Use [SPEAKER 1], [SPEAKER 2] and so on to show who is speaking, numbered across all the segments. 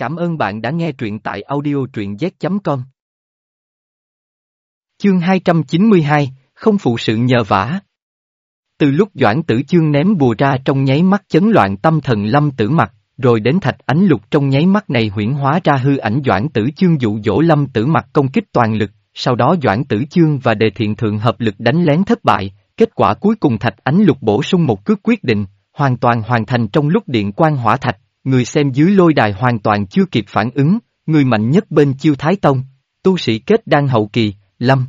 [SPEAKER 1] Cảm ơn bạn đã nghe truyện tại audio truyện z.com. Chương 292, không phụ sự nhờ vả. Từ lúc Doãn Tử Chương ném bùa ra trong nháy mắt chấn loạn tâm thần Lâm Tử Mặc, rồi đến thạch ánh lục trong nháy mắt này huyễn hóa ra hư ảnh Doãn Tử Chương dụ dỗ Lâm Tử Mặc công kích toàn lực, sau đó Doãn Tử Chương và Đề Thiện Thượng hợp lực đánh lén thất bại, kết quả cuối cùng thạch ánh lục bổ sung một cước quyết định, hoàn toàn hoàn thành trong lúc điện quan hỏa thạch, người xem dưới lôi đài hoàn toàn chưa kịp phản ứng, người mạnh nhất bên chiêu Thái Tông, tu sĩ kết đang hậu kỳ, Lâm.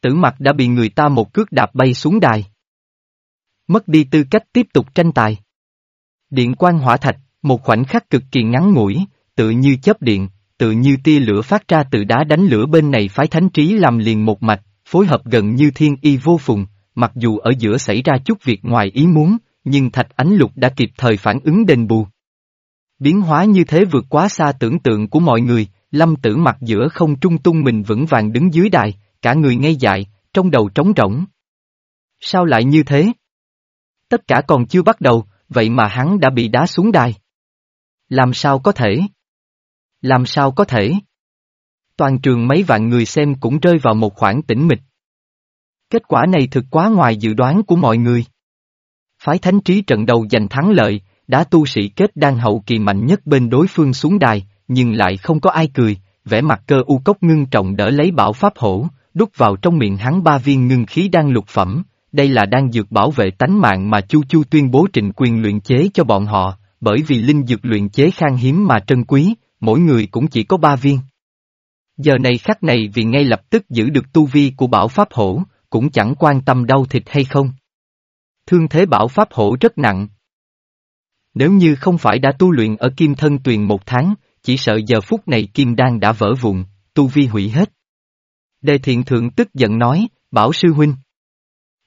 [SPEAKER 1] Tử mặt đã bị người ta một cước đạp bay xuống đài. Mất đi tư cách tiếp tục tranh tài. Điện quan hỏa thạch, một khoảnh khắc cực kỳ ngắn ngủi, tự như chớp điện, tự như tia lửa phát ra từ đá đánh lửa bên này phái thánh trí làm liền một mạch, phối hợp gần như thiên y vô phùng, mặc dù ở giữa xảy ra chút việc ngoài ý muốn, nhưng thạch ánh lục đã kịp thời phản ứng đền bù. Biến hóa như thế vượt quá xa tưởng tượng của mọi người, lâm tử mặt giữa không trung tung mình vững vàng đứng dưới đài, cả người ngây dại, trong đầu trống rỗng. Sao lại như thế? Tất cả còn chưa bắt đầu, vậy mà hắn đã bị đá xuống đài. Làm sao có thể? Làm sao có thể? Toàn trường mấy vạn người xem cũng rơi vào một khoảng tĩnh mịch. Kết quả này thực quá ngoài dự đoán của mọi người. Phái thánh trí trận đầu giành thắng lợi, đá tu sĩ kết đang hậu kỳ mạnh nhất bên đối phương xuống đài, nhưng lại không có ai cười, vẻ mặt cơ u cốc ngưng trọng đỡ lấy bảo pháp hổ, đút vào trong miệng hắn ba viên ngưng khí đang lục phẩm, đây là đang dược bảo vệ tánh mạng mà Chu Chu tuyên bố trình quyền luyện chế cho bọn họ, bởi vì linh dược luyện chế khan hiếm mà trân quý, mỗi người cũng chỉ có ba viên. Giờ này khắc này vì ngay lập tức giữ được tu vi của bảo pháp hổ, cũng chẳng quan tâm đau thịt hay không. Thương thế bảo pháp hổ rất nặng, nếu như không phải đã tu luyện ở kim thân tuyền một tháng, chỉ sợ giờ phút này kim đan đã vỡ vụn, tu vi hủy hết. Đề thiện thượng tức giận nói, bảo sư huynh.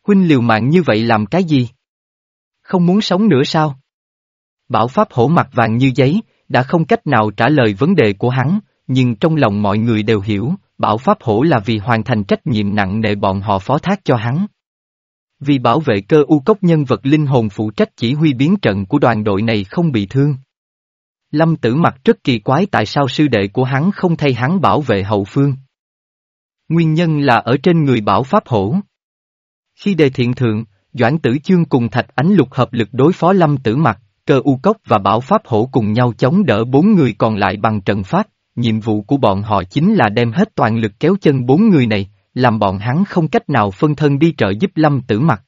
[SPEAKER 1] Huynh liều mạng như vậy làm cái gì? Không muốn sống nữa sao? Bảo Pháp hổ mặt vàng như giấy, đã không cách nào trả lời vấn đề của hắn, nhưng trong lòng mọi người đều hiểu, Bảo Pháp hổ là vì hoàn thành trách nhiệm nặng nề bọn họ phó thác cho hắn. Vì bảo vệ cơ u cốc nhân vật linh hồn phụ trách chỉ huy biến trận của đoàn đội này không bị thương. Lâm tử mặt rất kỳ quái tại sao sư đệ của hắn không thay hắn bảo vệ hậu phương. Nguyên nhân là ở trên người bảo pháp hổ. Khi đề thiện thượng, Doãn Tử Chương cùng Thạch Ánh Lục hợp lực đối phó Lâm Tử Mặc, cơ u cốc và bảo pháp hổ cùng nhau chống đỡ bốn người còn lại bằng trận pháp, nhiệm vụ của bọn họ chính là đem hết toàn lực kéo chân bốn người này, làm bọn hắn không cách nào phân thân đi trợ giúp lâm tử mặt.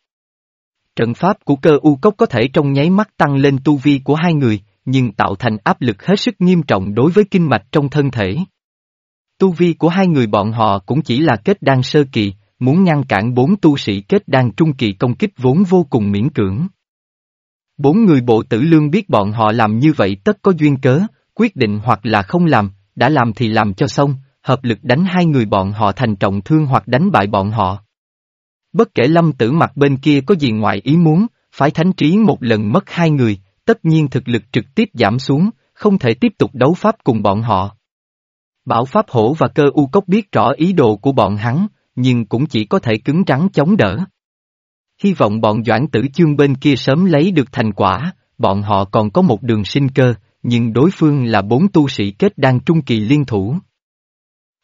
[SPEAKER 1] Trận pháp của cơ u cốc có thể trong nháy mắt tăng lên tu vi của hai người, nhưng tạo thành áp lực hết sức nghiêm trọng đối với kinh mạch trong thân thể. Tu vi của hai người bọn họ cũng chỉ là kết đan sơ kỳ, muốn ngăn cản bốn tu sĩ kết đan trung kỳ công kích vốn vô cùng miễn cưỡng. Bốn người bộ tử lương biết bọn họ làm như vậy tất có duyên cớ, quyết định hoặc là không làm, đã làm thì làm cho xong, hợp lực đánh hai người bọn họ thành trọng thương hoặc đánh bại bọn họ. Bất kể lâm tử mặt bên kia có gì ngoại ý muốn, phải thánh trí một lần mất hai người, tất nhiên thực lực trực tiếp giảm xuống, không thể tiếp tục đấu pháp cùng bọn họ. Bảo Pháp Hổ và cơ u cốc biết rõ ý đồ của bọn hắn, nhưng cũng chỉ có thể cứng rắn chống đỡ. Hy vọng bọn Doãn Tử Chương bên kia sớm lấy được thành quả, bọn họ còn có một đường sinh cơ, nhưng đối phương là bốn tu sĩ kết đang trung kỳ liên thủ.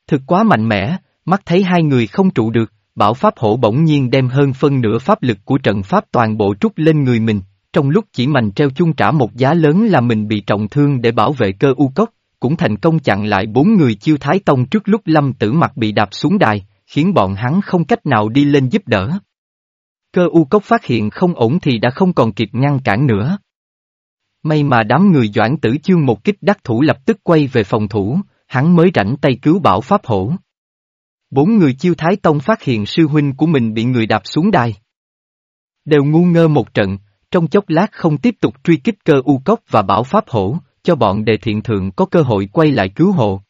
[SPEAKER 1] Thực quá mạnh mẽ, mắt thấy hai người không trụ được, bảo pháp hổ bỗng nhiên đem hơn phân nửa pháp lực của trận pháp toàn bộ trút lên người mình, trong lúc chỉ mành treo chung trả một giá lớn là mình bị trọng thương để bảo vệ cơ u cốc, cũng thành công chặn lại bốn người chiêu thái tông trước lúc lâm tử mặt bị đạp xuống đài, khiến bọn hắn không cách nào đi lên giúp đỡ. Cơ u cốc phát hiện không ổn thì đã không còn kịp ngăn cản nữa. May mà đám người doãn tử chương một kích đắc thủ lập tức quay về phòng thủ, hắn mới rảnh tay cứu bảo pháp hổ. Bốn người chiêu thái tông phát hiện sư huynh của mình bị người đạp xuống đài. Đều ngu ngơ một trận, trong chốc lát không tiếp tục truy kích cơ u cốc và bảo pháp hổ, cho bọn đề thiện thượng có cơ hội quay lại cứu hộ.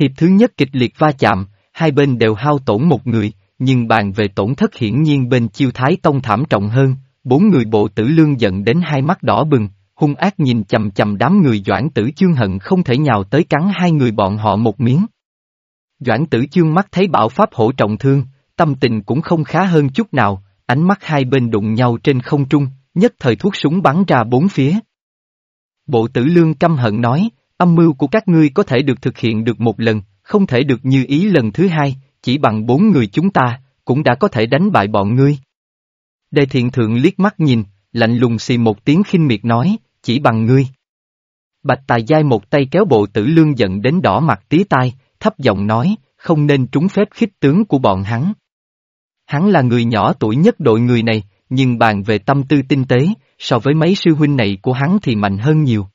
[SPEAKER 1] Hiệp thứ nhất kịch liệt va chạm, hai bên đều hao tổn một người, nhưng bàn về tổn thất hiển nhiên bên chiêu thái tông thảm trọng hơn, bốn người bộ tử lương giận đến hai mắt đỏ bừng, hung ác nhìn chầm chầm đám người Doãn Tử Chương hận không thể nhào tới cắn hai người bọn họ một miếng. Doãn Tử Chương mắt thấy bảo pháp hổ trọng thương, tâm tình cũng không khá hơn chút nào, ánh mắt hai bên đụng nhau trên không trung, nhất thời thuốc súng bắn ra bốn phía. Bộ tử lương căm hận nói, Âm mưu của các ngươi có thể được thực hiện được một lần, không thể được như ý lần thứ hai, chỉ bằng bốn người chúng ta, cũng đã có thể đánh bại bọn ngươi. Đề thiện thượng liếc mắt nhìn, lạnh lùng xì một tiếng khinh miệt nói, chỉ bằng ngươi. Bạch tài giai một tay kéo bộ tử lương giận đến đỏ mặt tía tai, thấp giọng nói, không nên trúng phép khích tướng của bọn hắn. Hắn là người nhỏ tuổi nhất đội người này, nhưng bàn về tâm tư tinh tế, so với mấy sư huynh này của hắn thì mạnh hơn nhiều.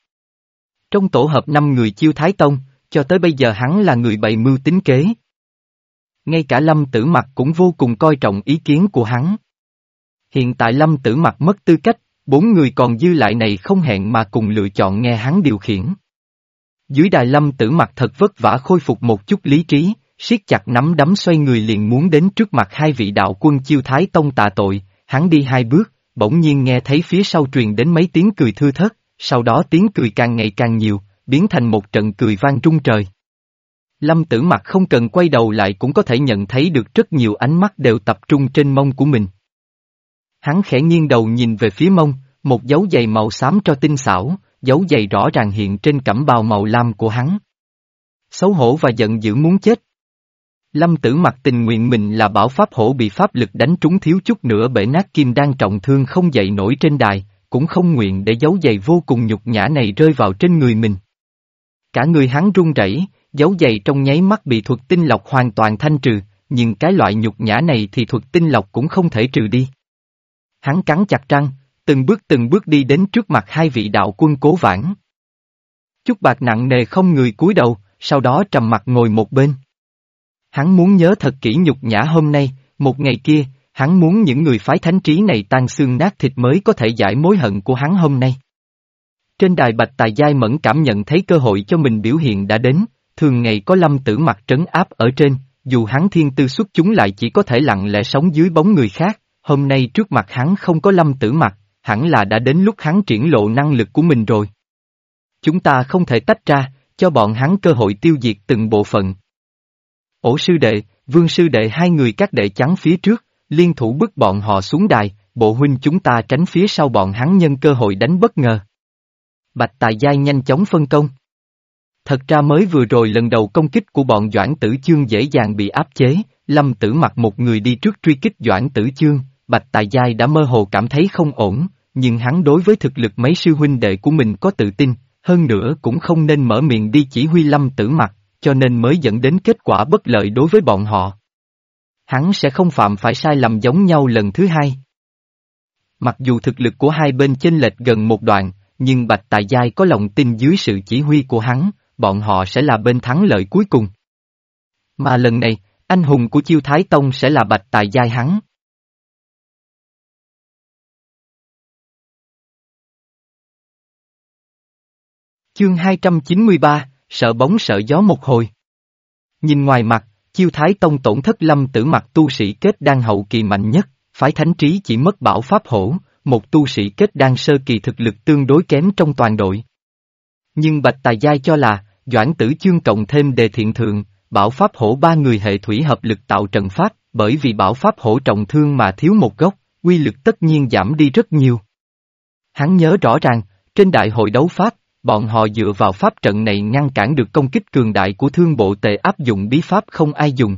[SPEAKER 1] Trong tổ hợp năm người chiêu Thái Tông, cho tới bây giờ hắn là người bày mưu tính kế. Ngay cả Lâm Tử Mặc cũng vô cùng coi trọng ý kiến của hắn. Hiện tại Lâm Tử Mặc mất tư cách, bốn người còn dư lại này không hẹn mà cùng lựa chọn nghe hắn điều khiển. Dưới đài Lâm Tử mặt thật vất vả khôi phục một chút lý trí, siết chặt nắm đấm xoay người liền muốn đến trước mặt hai vị đạo quân chiêu Thái Tông tạ tội, hắn đi hai bước, bỗng nhiên nghe thấy phía sau truyền đến mấy tiếng cười thưa thớt, sau đó tiếng cười càng ngày càng nhiều, biến thành một trận cười vang trung trời. Lâm tử mặt không cần quay đầu lại cũng có thể nhận thấy được rất nhiều ánh mắt đều tập trung trên mông của mình. Hắn khẽ nghiêng đầu nhìn về phía mông, một dấu giày màu xám cho tinh xảo, dấu giày rõ ràng hiện trên cẩm bào màu lam của hắn. Xấu hổ và giận dữ muốn chết. Lâm tử mặt tình nguyện mình là bảo pháp hổ bị pháp lực đánh trúng thiếu chút nữa bể nát kim đang trọng thương không dậy nổi trên đài, cũng không nguyện để dấu giày vô cùng nhục nhã này rơi vào trên người mình. Cả người hắn run rẩy, dấu giày trong nháy mắt bị thuật tinh lọc hoàn toàn thanh trừ, nhưng cái loại nhục nhã này thì thuật tinh lọc cũng không thể trừ đi. Hắn cắn chặt răng, từng bước từng bước đi đến trước mặt hai vị đạo quân cố vãn. Chúc bạc nặng nề không người cúi đầu, sau đó trầm mặt ngồi một bên. Hắn muốn nhớ thật kỹ nhục nhã hôm nay, một ngày kia, hắn muốn những người phái thánh trí này tan xương nát thịt mới có thể giải mối hận của hắn hôm nay. Trên đài bạch tài giai mẫn cảm nhận thấy cơ hội cho mình biểu hiện đã đến, thường ngày có lâm tử mặt trấn áp ở trên, dù hắn thiên tư xuất chúng lại chỉ có thể lặng lẽ sống dưới bóng người khác, hôm nay trước mặt hắn không có lâm tử mặt, hẳn là đã đến lúc hắn triển lộ năng lực của mình rồi. Chúng ta không thể tách ra, cho bọn hắn cơ hội tiêu diệt từng bộ phận. Ổ sư đệ, vương sư đệ hai người các đệ chắn phía trước, liên thủ bức bọn họ xuống đài, bộ huynh chúng ta tránh phía sau bọn hắn nhân cơ hội đánh bất ngờ. Bạch Tài Giai nhanh chóng phân công. Thật ra mới vừa rồi lần đầu công kích của bọn Doãn Tử Chương dễ dàng bị áp chế, Lâm Tử mặc một người đi trước truy kích Doãn Tử Chương, Bạch Tài Giai đã mơ hồ cảm thấy không ổn, nhưng hắn đối với thực lực mấy sư huynh đệ của mình có tự tin, hơn nữa cũng không nên mở miệng đi chỉ huy Lâm Tử mặc, cho nên mới dẫn đến kết quả bất lợi đối với bọn họ. Hắn sẽ không phạm phải sai lầm giống nhau lần thứ hai. Mặc dù thực lực của hai bên chênh lệch gần một đoạn, nhưng Bạch Tài Giai có lòng tin dưới sự chỉ huy của hắn, bọn họ sẽ là bên thắng lợi cuối cùng. Mà lần này, anh hùng của Chiêu Thái Tông sẽ là Bạch Tài Giai hắn. Chương 293, sợ bóng sợ gió một hồi. Nhìn ngoài mặt, Chiêu Thái Tông tổn thất lâm tử mặt tu sĩ kết đan hậu kỳ mạnh nhất, phái thánh trí chỉ mất bảo pháp hổ, một tu sĩ kết đan sơ kỳ thực lực tương đối kém trong toàn đội. Nhưng Bạch Tài Giai cho là, Doãn Tử Chương cộng thêm đề thiện thượng, bảo pháp hổ ba người hệ thủy hợp lực tạo trận pháp, bởi vì bảo pháp hổ trọng thương mà thiếu một gốc, quy lực tất nhiên giảm đi rất nhiều. Hắn nhớ rõ ràng, trên đại hội đấu pháp, bọn họ dựa vào pháp trận này ngăn cản được công kích cường đại của thương bộ tề áp dụng bí pháp không ai dùng.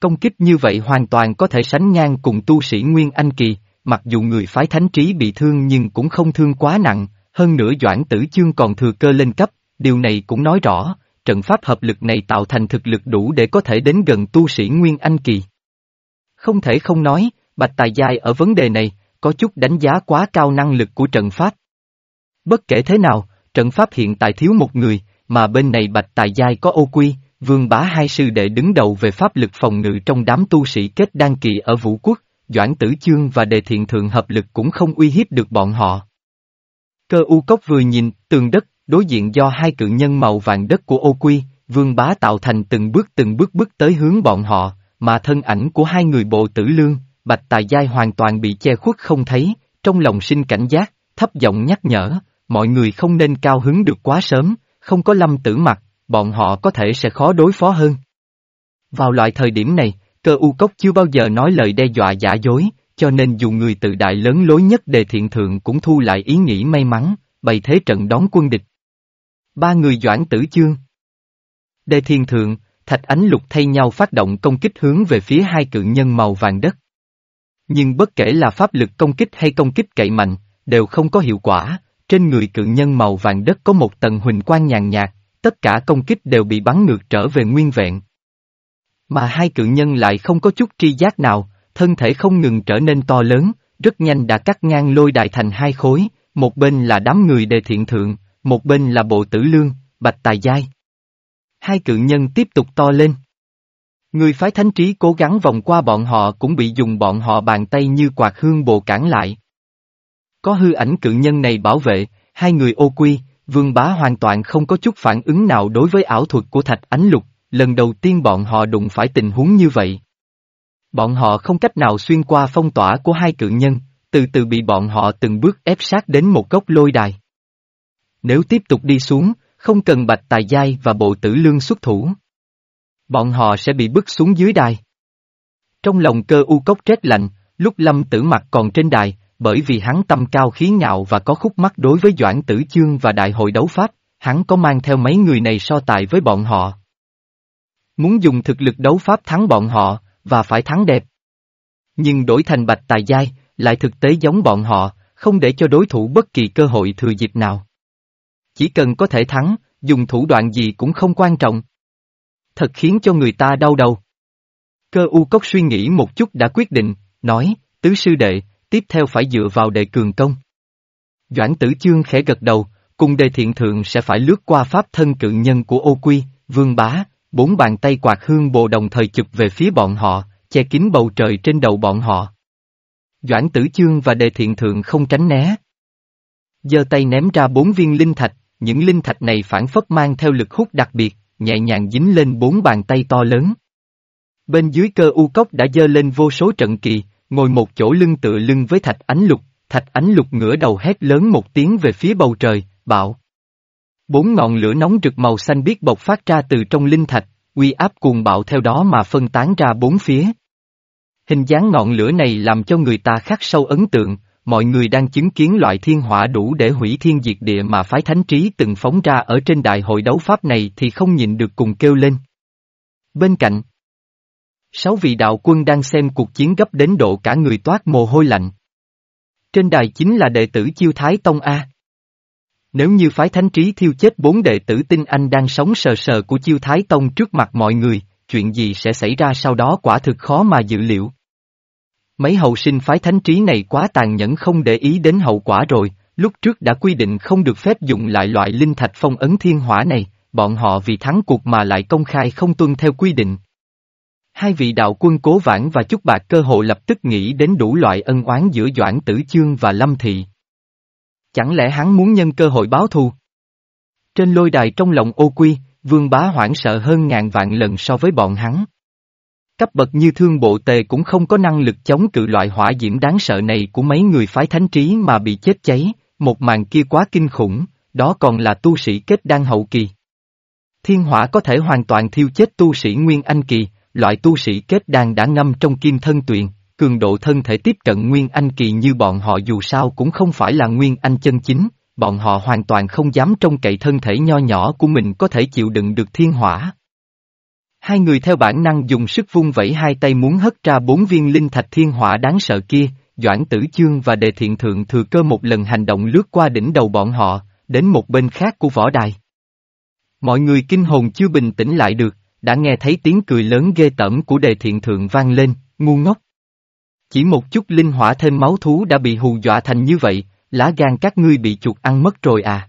[SPEAKER 1] Công kích như vậy hoàn toàn có thể sánh ngang cùng tu sĩ Nguyên Anh Kỳ, mặc dù người phái thánh trí bị thương nhưng cũng không thương quá nặng, hơn nữa Doãn Tử Chương còn thừa cơ lên cấp, điều này cũng nói rõ, trận pháp hợp lực này tạo thành thực lực đủ để có thể đến gần tu sĩ Nguyên Anh Kỳ. Không thể không nói, Bạch Tài Giai ở vấn đề này, có chút đánh giá quá cao năng lực của trận pháp. Bất kể thế nào, trận pháp hiện tại thiếu một người, mà bên này Bạch Tài Giai có ô quy, vương bá hai sư đệ đứng đầu về pháp lực phòng ngự trong đám tu sĩ kết đan kỳ ở Vũ Quốc, Doãn Tử Chương và Đề Thiện Thượng hợp lực cũng không uy hiếp được bọn họ. Cơ u cốc vừa nhìn, tường đất, đối diện do hai cự nhân màu vàng đất của ô quy, vương bá tạo thành từng bước từng bước bước tới hướng bọn họ, mà thân ảnh của hai người bộ tử lương, bạch tài giai hoàn toàn bị che khuất không thấy, trong lòng sinh cảnh giác, thấp giọng nhắc nhở, mọi người không nên cao hứng được quá sớm, không có lâm tử mặt, bọn họ có thể sẽ khó đối phó hơn. Vào loại thời điểm này, cơ u cốc chưa bao giờ nói lời đe dọa giả dối, cho nên dù người tự đại lớn lối nhất đề thiện thượng cũng thu lại ý nghĩ may mắn, bày thế trận đón quân địch. Ba người Doãn Tử Chương. Đề Thiên Thượng, Thạch Ánh Lục thay nhau phát động công kích hướng về phía hai cự nhân màu vàng đất. Nhưng bất kể là pháp lực công kích hay công kích cậy mạnh, đều không có hiệu quả, trên người cự nhân màu vàng đất có một tầng huỳnh quang nhàn nhạt, tất cả công kích đều bị bắn ngược trở về nguyên vẹn. Mà hai cự nhân lại không có chút tri giác nào, thân thể không ngừng trở nên to lớn, rất nhanh đã cắt ngang lôi đại thành hai khối, một bên là đám người đề thiện thượng, một bên là bộ tử lương, bạch tài giai. Hai cự nhân tiếp tục to lên. Người phái thánh trí cố gắng vòng qua bọn họ cũng bị dùng bọn họ bàn tay như quạt hương bồ cản lại. Có hư ảnh cự nhân này bảo vệ, hai người ô quy, vương bá hoàn toàn không có chút phản ứng nào đối với ảo thuật của thạch ánh lục, lần đầu tiên bọn họ đụng phải tình huống như vậy. Bọn họ không cách nào xuyên qua phong tỏa của hai cự nhân, từ từ bị bọn họ từng bước ép sát đến một gốc lôi đài. Nếu tiếp tục đi xuống, không cần bạch tài giai và bộ tử lương xuất thủ. Bọn họ sẽ bị bức xuống dưới đài. Trong lòng cơ u cốc rét lạnh, lúc lâm tử mặt còn trên đài, bởi vì hắn tâm cao khí ngạo và có khúc mắc đối với Doãn Tử Chương và Đại hội đấu Pháp, hắn có mang theo mấy người này so tài với bọn họ. Muốn dùng thực lực đấu Pháp thắng bọn họ, và phải thắng đẹp. Nhưng đổi thành bạch tài giai, lại thực tế giống bọn họ, không để cho đối thủ bất kỳ cơ hội thừa dịp nào. Chỉ cần có thể thắng, dùng thủ đoạn gì cũng không quan trọng. Thật khiến cho người ta đau đầu. Cơ u cốc suy nghĩ một chút đã quyết định, nói, tứ sư đệ, tiếp theo phải dựa vào đệ cường công. Doãn tử chương khẽ gật đầu, cùng đề thiện thượng sẽ phải lướt qua pháp thân cự nhân của ô quy, vương bá, bốn bàn tay quạt hương bồ đồng thời chụp về phía bọn họ, che kín bầu trời trên đầu bọn họ. Doãn tử chương và đề thiện thượng không tránh né. giơ tay ném ra bốn viên linh thạch, những linh thạch này phản phất mang theo lực hút đặc biệt, nhẹ nhàng dính lên bốn bàn tay to lớn. Bên dưới cơ u cốc đã dơ lên vô số trận kỳ, ngồi một chỗ lưng tựa lưng với thạch ánh lục, thạch ánh lục ngửa đầu hét lớn một tiếng về phía bầu trời, bạo. Bốn ngọn lửa nóng rực màu xanh biếc bộc phát ra từ trong linh thạch, uy áp cuồng bạo theo đó mà phân tán ra bốn phía. Hình dáng ngọn lửa này làm cho người ta khắc sâu ấn tượng, mọi người đang chứng kiến loại thiên hỏa đủ để hủy thiên diệt địa mà phái thánh trí từng phóng ra ở trên đại hội đấu pháp này thì không nhịn được cùng kêu lên. Bên cạnh, sáu vị đạo quân đang xem cuộc chiến gấp đến độ cả người toát mồ hôi lạnh. Trên đài chính là đệ tử Chiêu Thái Tông A. Nếu như phái thánh trí thiêu chết bốn đệ tử tinh anh đang sống sờ sờ của Chiêu Thái Tông trước mặt mọi người, chuyện gì sẽ xảy ra sau đó quả thực khó mà dự liệu. Mấy hậu sinh phái thánh trí này quá tàn nhẫn không để ý đến hậu quả rồi, lúc trước đã quy định không được phép dùng lại loại linh thạch phong ấn thiên hỏa này, bọn họ vì thắng cuộc mà lại công khai không tuân theo quy định. Hai vị đạo quân cố vãn và chúc bạc cơ hội lập tức nghĩ đến đủ loại ân oán giữa Doãn Tử Chương và Lâm Thị. Chẳng lẽ hắn muốn nhân cơ hội báo thù? Trên lôi đài trong lòng ô quy, vương bá hoảng sợ hơn ngàn vạn lần so với bọn hắn. Cấp bậc như thương bộ tề cũng không có năng lực chống cự loại hỏa diễm đáng sợ này của mấy người phái thánh trí mà bị chết cháy, một màn kia quá kinh khủng, đó còn là tu sĩ kết đan hậu kỳ. Thiên hỏa có thể hoàn toàn thiêu chết tu sĩ Nguyên Anh kỳ, loại tu sĩ kết đan đã ngâm trong kim thân tuyền, cường độ thân thể tiếp cận Nguyên Anh kỳ như bọn họ dù sao cũng không phải là Nguyên Anh chân chính, bọn họ hoàn toàn không dám trông cậy thân thể nho nhỏ của mình có thể chịu đựng được thiên hỏa. Hai người theo bản năng dùng sức vung vẩy hai tay muốn hất ra bốn viên linh thạch thiên hỏa đáng sợ kia, Doãn Tử Chương và Đề Thiện Thượng thừa cơ một lần hành động lướt qua đỉnh đầu bọn họ, đến một bên khác của võ đài. Mọi người kinh hồn chưa bình tĩnh lại được, đã nghe thấy tiếng cười lớn ghê tởm của Đề Thiện Thượng vang lên, ngu ngốc. Chỉ một chút linh hỏa thêm máu thú đã bị hù dọa thành như vậy, lá gan các ngươi bị chuột ăn mất rồi à.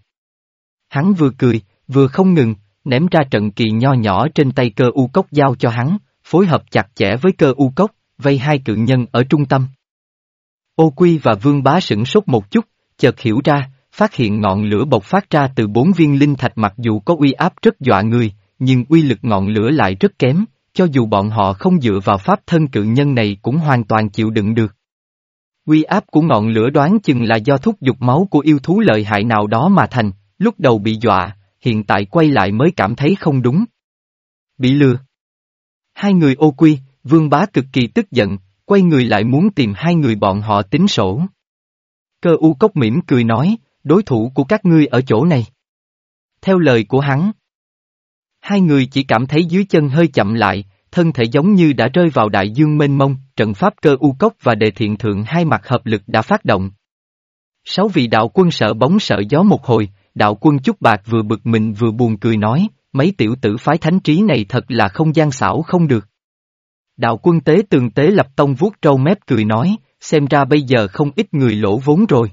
[SPEAKER 1] Hắn vừa cười, vừa không ngừng, ném ra trận kỳ nho nhỏ trên tay cơ u cốc giao cho hắn, phối hợp chặt chẽ với cơ u cốc, vây hai cự nhân ở trung tâm. Ô Quy và Vương Bá sửng sốt một chút, chợt hiểu ra, phát hiện ngọn lửa bộc phát ra từ bốn viên linh thạch mặc dù có uy áp rất dọa người, nhưng uy lực ngọn lửa lại rất kém, cho dù bọn họ không dựa vào pháp thân cự nhân này cũng hoàn toàn chịu đựng được. Uy áp của ngọn lửa đoán chừng là do thúc dục máu của yêu thú lợi hại nào đó mà thành, lúc đầu bị dọa, hiện tại quay lại mới cảm thấy không đúng. Bị lừa. Hai người ô quy, vương bá cực kỳ tức giận, quay người lại muốn tìm hai người bọn họ tính sổ. Cơ u cốc mỉm cười nói, đối thủ của các ngươi ở chỗ này. Theo lời của hắn, hai người chỉ cảm thấy dưới chân hơi chậm lại, thân thể giống như đã rơi vào đại dương mênh mông, trận pháp cơ u cốc và đề thiện thượng hai mặt hợp lực đã phát động. Sáu vị đạo quân sợ bóng sợ gió một hồi, đạo quân Chúc Bạc vừa bực mình vừa buồn cười nói, mấy tiểu tử phái thánh trí này thật là không gian xảo không được. Đạo quân tế tường tế lập tông vuốt trâu mép cười nói, xem ra bây giờ không ít người lỗ vốn rồi.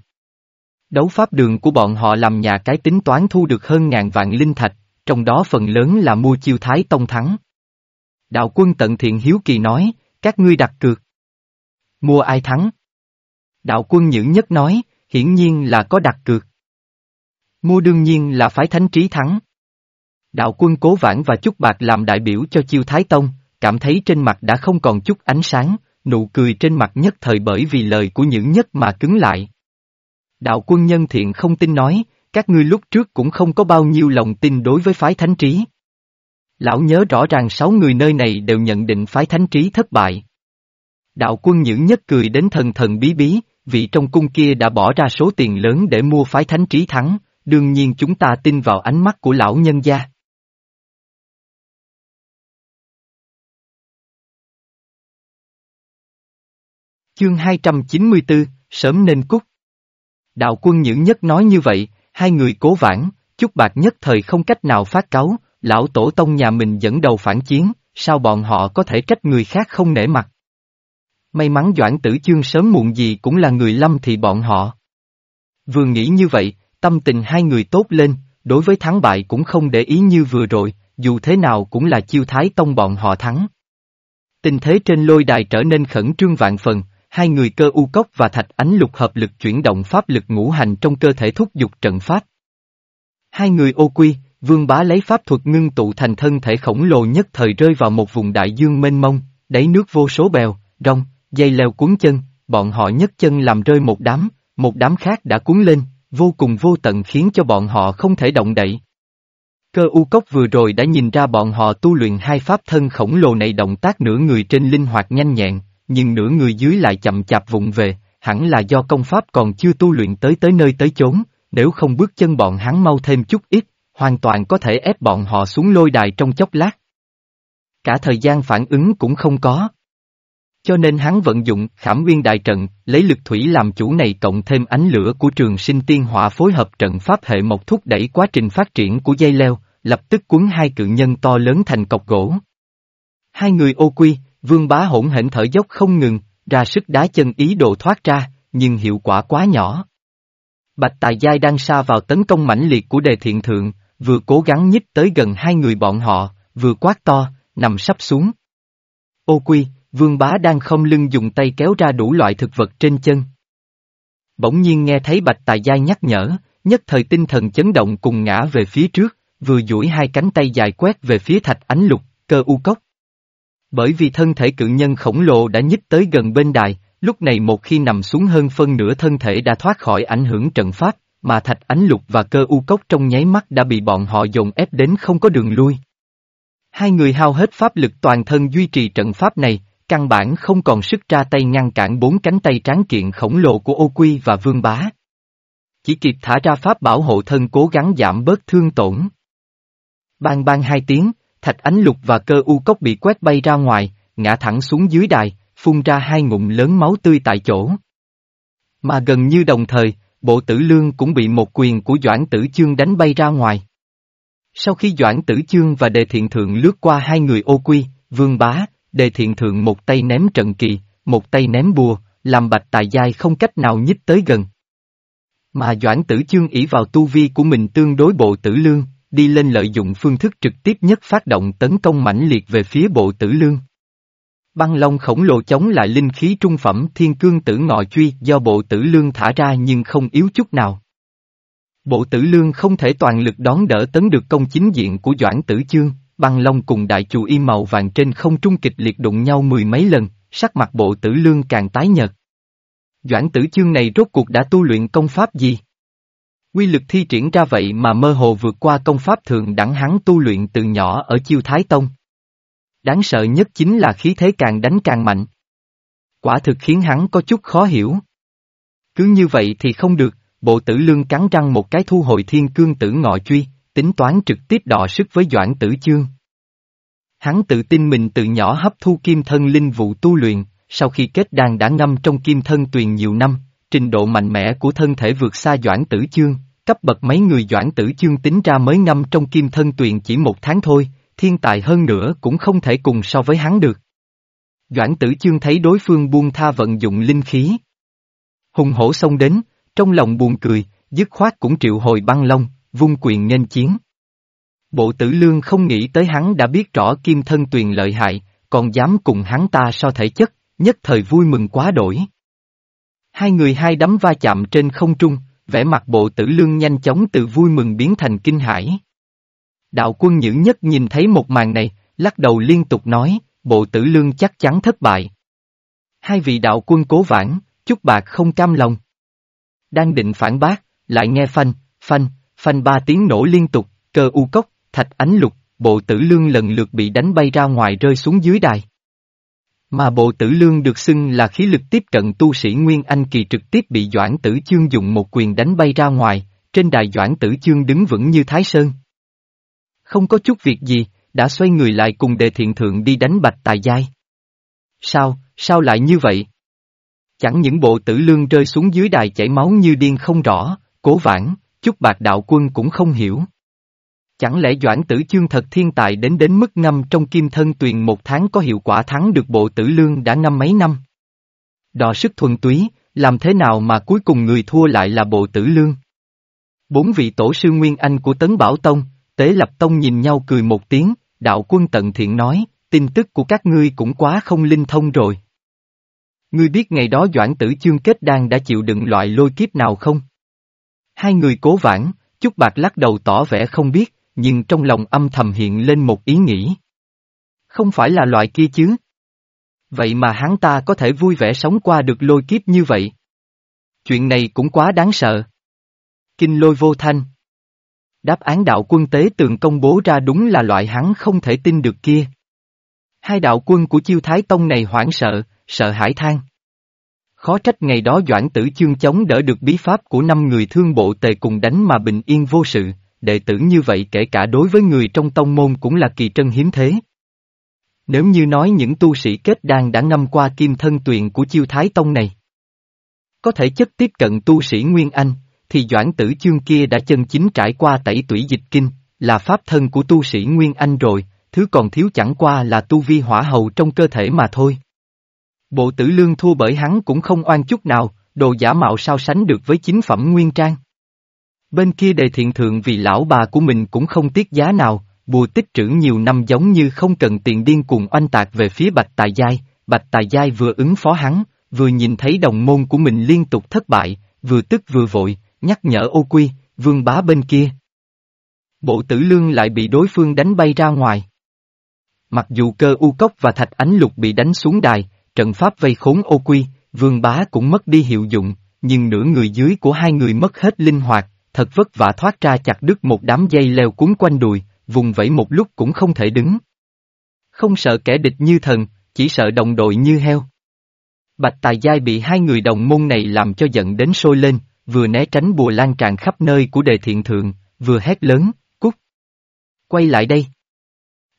[SPEAKER 1] Đấu pháp đường của bọn họ làm nhà cái tính toán thu được hơn ngàn vạn linh thạch, trong đó phần lớn là mua chiêu thái tông thắng. Đạo quân tận thiện hiếu kỳ nói, các ngươi đặt cược. Mua ai thắng? Đạo quân nhữ nhất nói, hiển nhiên là có đặt cược. Mua đương nhiên là phái thánh trí thắng. Đạo quân cố vãn và chút bạc làm đại biểu cho chiêu thái tông, cảm thấy trên mặt đã không còn chút ánh sáng, nụ cười trên mặt nhất thời bởi vì lời của những nhất mà cứng lại. Đạo quân nhân thiện không tin nói, các ngươi lúc trước cũng không có bao nhiêu lòng tin đối với phái thánh trí. Lão nhớ rõ ràng sáu người nơi này đều nhận định phái thánh trí thất bại. Đạo quân những nhất cười đến thần thần bí bí, vị trong cung kia đã bỏ ra số tiền lớn để mua phái thánh trí thắng, đương nhiên chúng ta tin vào ánh mắt của lão nhân gia. Chương 294, sớm nên cút. Đạo quân những nhất nói như vậy, hai người cố vãn, chút bạc nhất thời không cách nào phát cáu, lão tổ tông nhà mình dẫn đầu phản chiến, sao bọn họ có thể trách người khác không nể mặt. May mắn Doãn Tử Chương sớm muộn gì cũng là người lâm thì bọn họ. Vừa nghĩ như vậy, tâm tình hai người tốt lên, đối với thắng bại cũng không để ý như vừa rồi, dù thế nào cũng là chiêu thái tông bọn họ thắng. Tình thế trên lôi đài trở nên khẩn trương vạn phần, hai người cơ u cốc và thạch ánh lục hợp lực chuyển động pháp lực ngũ hành trong cơ thể thúc dục trận pháp. Hai người ô quy, vương bá lấy pháp thuật ngưng tụ thành thân thể khổng lồ nhất thời rơi vào một vùng đại dương mênh mông, đáy nước vô số bèo, rong, dây leo cuốn chân, bọn họ nhấc chân làm rơi một đám, một đám khác đã cuốn lên, vô cùng vô tận khiến cho bọn họ không thể động đậy. Cơ u cốc vừa rồi đã nhìn ra bọn họ tu luyện hai pháp thân khổng lồ này động tác nửa người trên linh hoạt nhanh nhẹn, nhưng nửa người dưới lại chậm chạp vụng về, hẳn là do công pháp còn chưa tu luyện tới tới nơi tới chốn, nếu không bước chân bọn hắn mau thêm chút ít, hoàn toàn có thể ép bọn họ xuống lôi đài trong chốc lát. Cả thời gian phản ứng cũng không có. Cho nên hắn vận dụng khảm nguyên đại trận, lấy lực thủy làm chủ này cộng thêm ánh lửa của trường sinh tiên hỏa phối hợp trận pháp hệ mộc thúc đẩy quá trình phát triển của dây leo, lập tức cuốn hai cự nhân to lớn thành cọc gỗ. Hai người ô quy, vương bá hỗn hển thở dốc không ngừng, ra sức đá chân ý đồ thoát ra, nhưng hiệu quả quá nhỏ. Bạch Tài Giai đang xa vào tấn công mãnh liệt của đề thiện thượng, vừa cố gắng nhích tới gần hai người bọn họ, vừa quát to, nằm sắp xuống. Ô quy, vương bá đang không lưng dùng tay kéo ra đủ loại thực vật trên chân. Bỗng nhiên nghe thấy bạch tài giai nhắc nhở, nhất thời tinh thần chấn động cùng ngã về phía trước, vừa duỗi hai cánh tay dài quét về phía thạch ánh lục, cơ u cốc. Bởi vì thân thể cự nhân khổng lồ đã nhích tới gần bên đài, lúc này một khi nằm xuống hơn phân nửa thân thể đã thoát khỏi ảnh hưởng trận pháp, mà thạch ánh lục và cơ u cốc trong nháy mắt đã bị bọn họ dồn ép đến không có đường lui. Hai người hao hết pháp lực toàn thân duy trì trận pháp này, căn bản không còn sức ra tay ngăn cản bốn cánh tay tráng kiện khổng lồ của ô quy và vương bá. Chỉ kịp thả ra pháp bảo hộ thân cố gắng giảm bớt thương tổn. Bang bang hai tiếng, thạch ánh lục và cơ u cốc bị quét bay ra ngoài, ngã thẳng xuống dưới đài, phun ra hai ngụm lớn máu tươi tại chỗ. Mà gần như đồng thời, bộ tử lương cũng bị một quyền của Doãn Tử Chương đánh bay ra ngoài. Sau khi Doãn Tử Chương và Đề Thiện Thượng lướt qua hai người ô quy, vương bá, Đề Thiện Thượng một tay ném trận kỳ, một tay ném bùa, làm bạch tài giai không cách nào nhích tới gần. Mà Doãn Tử Chương ỷ vào tu vi của mình tương đối bộ tử lương, đi lên lợi dụng phương thức trực tiếp nhất phát động tấn công mãnh liệt về phía bộ tử lương. Băng long khổng lồ chống lại linh khí trung phẩm thiên cương tử ngọ truy do bộ tử lương thả ra nhưng không yếu chút nào. Bộ tử lương không thể toàn lực đón đỡ tấn được công chính diện của Doãn Tử Chương, băng long cùng đại chù y màu vàng trên không trung kịch liệt đụng nhau mười mấy lần, sắc mặt bộ tử lương càng tái nhợt. Doãn Tử Chương này rốt cuộc đã tu luyện công pháp gì? Quy lực thi triển ra vậy mà mơ hồ vượt qua công pháp thường đẳng hắn tu luyện từ nhỏ ở chiêu Thái Tông. Đáng sợ nhất chính là khí thế càng đánh càng mạnh. Quả thực khiến hắn có chút khó hiểu. Cứ như vậy thì không được, bộ tử lương cắn răng một cái thu hồi thiên cương tử ngọ truy, tính toán trực tiếp đọ sức với Doãn Tử Chương. Hắn tự tin mình từ nhỏ hấp thu kim thân linh vụ tu luyện, sau khi kết đàn đã ngâm trong kim thân tuyền nhiều năm, trình độ mạnh mẽ của thân thể vượt xa Doãn Tử Chương, cấp bậc mấy người Doãn Tử Chương tính ra mới ngâm trong kim thân tuyền chỉ một tháng thôi, thiên tài hơn nữa cũng không thể cùng so với hắn được. Doãn Tử Chương thấy đối phương buông tha vận dụng linh khí. Hùng hổ xông đến, trong lòng buồn cười, dứt khoát cũng triệu hồi băng long, vung quyền nên chiến. Bộ tử lương không nghĩ tới hắn đã biết rõ kim thân tuyền lợi hại, còn dám cùng hắn ta so thể chất, nhất thời vui mừng quá đổi. Hai người hai đấm va chạm trên không trung, vẻ mặt bộ tử lương nhanh chóng từ vui mừng biến thành kinh hãi. Đạo quân nhữ nhất nhìn thấy một màn này, lắc đầu liên tục nói, bộ tử lương chắc chắn thất bại. Hai vị đạo quân cố vãn, chúc bạc không cam lòng. Đang định phản bác, lại nghe phanh, phanh, phanh ba tiếng nổ liên tục, cơ u cốc, thạch ánh lục, bộ tử lương lần lượt bị đánh bay ra ngoài rơi xuống dưới đài. Mà bộ tử lương được xưng là khí lực tiếp cận tu sĩ Nguyên Anh kỳ trực tiếp bị Doãn Tử Chương dùng một quyền đánh bay ra ngoài, trên đài Doãn Tử Chương đứng vững như Thái Sơn. Không có chút việc gì, đã xoay người lại cùng đề thiện thượng đi đánh bạch tài giai. Sao, sao lại như vậy? Chẳng những bộ tử lương rơi xuống dưới đài chảy máu như điên không rõ, cố vãn, chút bạc đạo quân cũng không hiểu. Chẳng lẽ Doãn Tử Chương thật thiên tài đến đến mức ngâm trong kim thân tuyền một tháng có hiệu quả thắng được bộ tử lương đã năm mấy năm? Đò sức thuần túy, làm thế nào mà cuối cùng người thua lại là bộ tử lương? Bốn vị tổ sư Nguyên Anh của Tấn Bảo Tông, Tế Lập Tông nhìn nhau cười một tiếng, đạo quân tận thiện nói, tin tức của các ngươi cũng quá không linh thông rồi. Ngươi biết ngày đó Doãn Tử Chương kết đan đã chịu đựng loại lôi kiếp nào không? Hai người cố vãn, Chúc bạc lắc đầu tỏ vẻ không biết, nhưng trong lòng âm thầm hiện lên một ý nghĩ. Không phải là loại kia chứ. Vậy mà hắn ta có thể vui vẻ sống qua được lôi kiếp như vậy. Chuyện này cũng quá đáng sợ. Kinh lôi vô thanh. Đáp án đạo quân tế tường công bố ra đúng là loại hắn không thể tin được kia. Hai đạo quân của chiêu thái tông này hoảng sợ, sợ hãi than. Khó trách ngày đó Doãn Tử Chương chống đỡ được bí pháp của năm người thương bộ tề cùng đánh mà bình yên vô sự, đệ tử như vậy kể cả đối với người trong tông môn cũng là kỳ trân hiếm thế. Nếu như nói những tu sĩ kết đan đã ngâm qua kim thân tuyền của chiêu thái tông này, có thể chất tiếp cận tu sĩ Nguyên Anh, thì Doãn Tử Chương kia đã chân chính trải qua tẩy tủy dịch kinh, là pháp thân của tu sĩ Nguyên Anh rồi, thứ còn thiếu chẳng qua là tu vi hỏa hầu trong cơ thể mà thôi. Bộ tử lương thua bởi hắn cũng không oan chút nào, đồ giả mạo sao sánh được với chính phẩm nguyên trang. Bên kia đề thiện thượng vì lão bà của mình cũng không tiếc giá nào, bùa tích trữ nhiều năm giống như không cần tiền điên cuồng oanh tạc về phía Bạch Tài Giai, Bạch Tài Giai vừa ứng phó hắn, vừa nhìn thấy đồng môn của mình liên tục thất bại, vừa tức vừa vội, nhắc nhở ô quy, vương bá bên kia. Bộ tử lương lại bị đối phương đánh bay ra ngoài. Mặc dù cơ u cốc và thạch ánh lục bị đánh xuống đài, trận pháp vây khốn ô quy, vương bá cũng mất đi hiệu dụng, nhưng nửa người dưới của hai người mất hết linh hoạt, thật vất vả thoát ra chặt đứt một đám dây leo cuốn quanh đùi, vùng vẫy một lúc cũng không thể đứng. Không sợ kẻ địch như thần, chỉ sợ đồng đội như heo. Bạch Tài Giai bị hai người đồng môn này làm cho giận đến sôi lên, vừa né tránh bùa lan tràn khắp nơi của đề thiện thượng, vừa hét lớn, cút. Quay lại đây.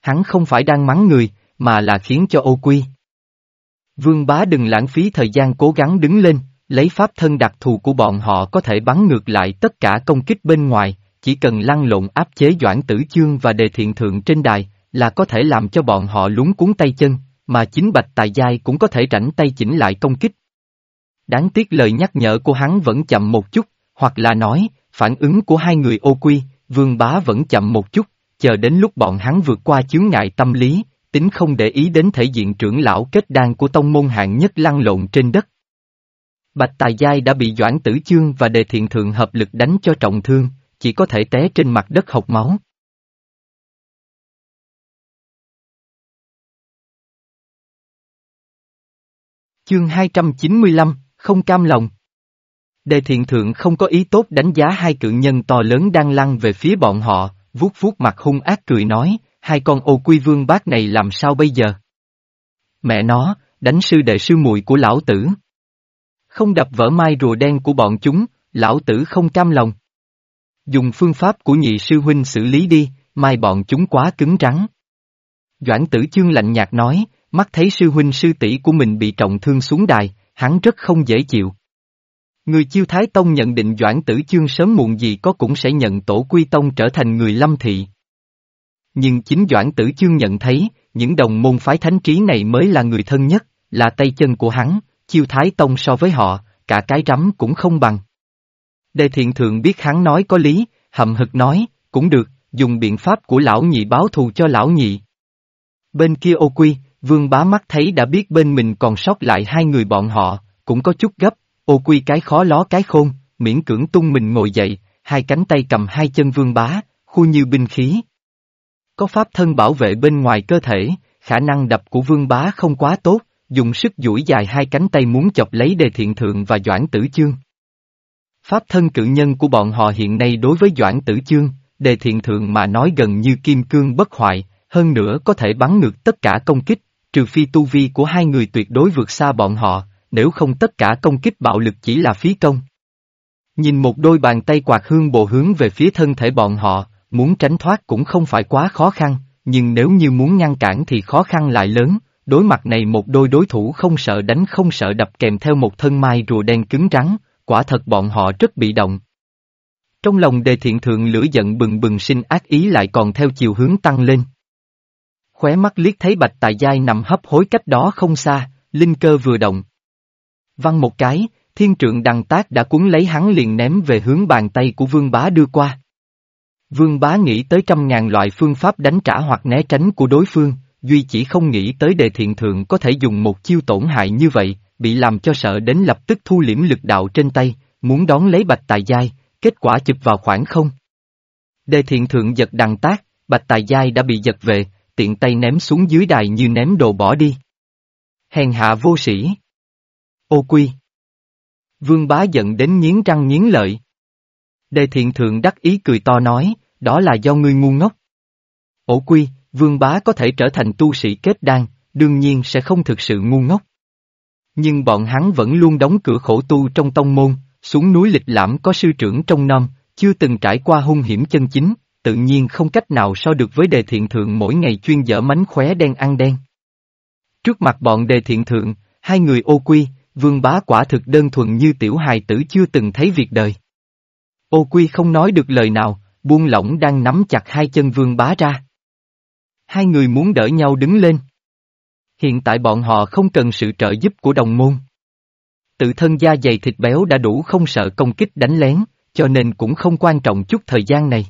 [SPEAKER 1] Hắn không phải đang mắng người, mà là khiến cho ô quy. Vương bá đừng lãng phí thời gian cố gắng đứng lên, lấy pháp thân đặc thù của bọn họ có thể bắn ngược lại tất cả công kích bên ngoài, chỉ cần lăn lộn áp chế Doãn Tử Chương và đề thiện thượng trên đài, là có thể làm cho bọn họ lúng cuốn tay chân, mà chính Bạch Tài Giai cũng có thể rảnh tay chỉnh lại công kích. Đáng tiếc lời nhắc nhở của hắn vẫn chậm một chút, hoặc là nói, phản ứng của hai người ô quy, vương bá vẫn chậm một chút, chờ đến lúc bọn hắn vượt qua chướng ngại tâm lý, tính không để ý đến thể diện trưởng lão kết đan của tông môn hạng nhất lăn lộn trên đất. Bạch Tài Giai đã bị Doãn Tử Chương và Đề Thiện Thượng hợp lực đánh cho trọng thương, chỉ có thể té trên mặt đất học máu. Chương 295, không cam lòng. Đề Thiện Thượng không có ý tốt đánh giá hai cự nhân to lớn đang lăn về phía bọn họ, vuốt vuốt mặt hung ác cười nói, hai con ô quy vương bác này làm sao bây giờ? Mẹ nó, đánh sư đệ sư muội của lão tử. Không đập vỡ mai rùa đen của bọn chúng, lão tử không cam lòng. Dùng phương pháp của nhị sư huynh xử lý đi, mai bọn chúng quá cứng rắn. Doãn tử chương lạnh nhạt nói, mắt thấy sư huynh sư tỷ của mình bị trọng thương xuống đài, hắn rất không dễ chịu. Người chiêu thái tông nhận định Doãn tử chương sớm muộn gì có cũng sẽ nhận tổ quy tông trở thành người lâm thị. Nhưng chính Doãn tử chương nhận thấy, những đồng môn phái thánh trí này mới là người thân nhất, là tay chân của hắn, chiêu thái tông so với họ, cả cái rắm cũng không bằng. Đề thiện thượng biết hắn nói có lý, hậm hực nói, cũng được, dùng biện pháp của lão nhị báo thù cho lão nhị. Bên kia ô quy, vương bá mắt thấy đã biết bên mình còn sót lại hai người bọn họ, cũng có chút gấp, ô quy cái khó ló cái khôn, miễn cưỡng tung mình ngồi dậy, hai cánh tay cầm hai chân vương bá, khu như binh khí. Có pháp thân bảo vệ bên ngoài cơ thể, khả năng đập của vương bá không quá tốt, dùng sức duỗi dài hai cánh tay muốn chọc lấy đề thiện thượng và doãn tử chương. Pháp thân cự nhân của bọn họ hiện nay đối với doãn tử chương, đề thiện thượng mà nói gần như kim cương bất hoại, hơn nữa có thể bắn ngược tất cả công kích, trừ phi tu vi của hai người tuyệt đối vượt xa bọn họ, nếu không tất cả công kích bạo lực chỉ là phí công. Nhìn một đôi bàn tay quạt hương bộ hướng về phía thân thể bọn họ, muốn tránh thoát cũng không phải quá khó khăn, nhưng nếu như muốn ngăn cản thì khó khăn lại lớn, đối mặt này một đôi đối thủ không sợ đánh không sợ đập kèm theo một thân mai rùa đen cứng rắn, quả thật bọn họ rất bị động. Trong lòng đề thiện thượng lửa giận bừng bừng sinh ác ý lại còn theo chiều hướng tăng lên. Khóe mắt liếc thấy bạch tài giai nằm hấp hối cách đó không xa, linh cơ vừa động. Văng một cái, thiên trượng đằng tác đã cuốn lấy hắn liền ném về hướng bàn tay của vương bá đưa qua. Vương bá nghĩ tới trăm ngàn loại phương pháp đánh trả hoặc né tránh của đối phương, duy chỉ không nghĩ tới đề thiện thượng có thể dùng một chiêu tổn hại như vậy, bị làm cho sợ đến lập tức thu liễm lực đạo trên tay, muốn đón lấy bạch tài giai, kết quả chụp vào khoảng không. Đề thiện thượng giật đằng tác, bạch tài giai đã bị giật về, tiện tay ném xuống dưới đài như ném đồ bỏ đi. Hèn hạ vô sĩ. Ô quy. Vương bá giận đến nghiến răng nghiến lợi. Đề thiện thượng đắc ý cười to nói, đó là do ngươi ngu ngốc. Ổ quy, vương bá có thể trở thành tu sĩ kết đan, đương nhiên sẽ không thực sự ngu ngốc. Nhưng bọn hắn vẫn luôn đóng cửa khổ tu trong tông môn, xuống núi lịch lãm có sư trưởng trong năm, chưa từng trải qua hung hiểm chân chính, tự nhiên không cách nào so được với đề thiện thượng mỗi ngày chuyên dở mánh khóe đen ăn đen. Trước mặt bọn đề thiện thượng, hai người ô quy, vương bá quả thực đơn thuần như tiểu hài tử chưa từng thấy việc đời. Ô quy không nói được lời nào, buông lỏng đang nắm chặt hai chân vương bá ra. Hai người muốn đỡ nhau đứng lên. Hiện tại bọn họ không cần sự trợ giúp của đồng môn. Tự thân da dày thịt béo đã đủ không sợ công kích đánh lén, cho nên cũng không quan trọng chút thời gian này.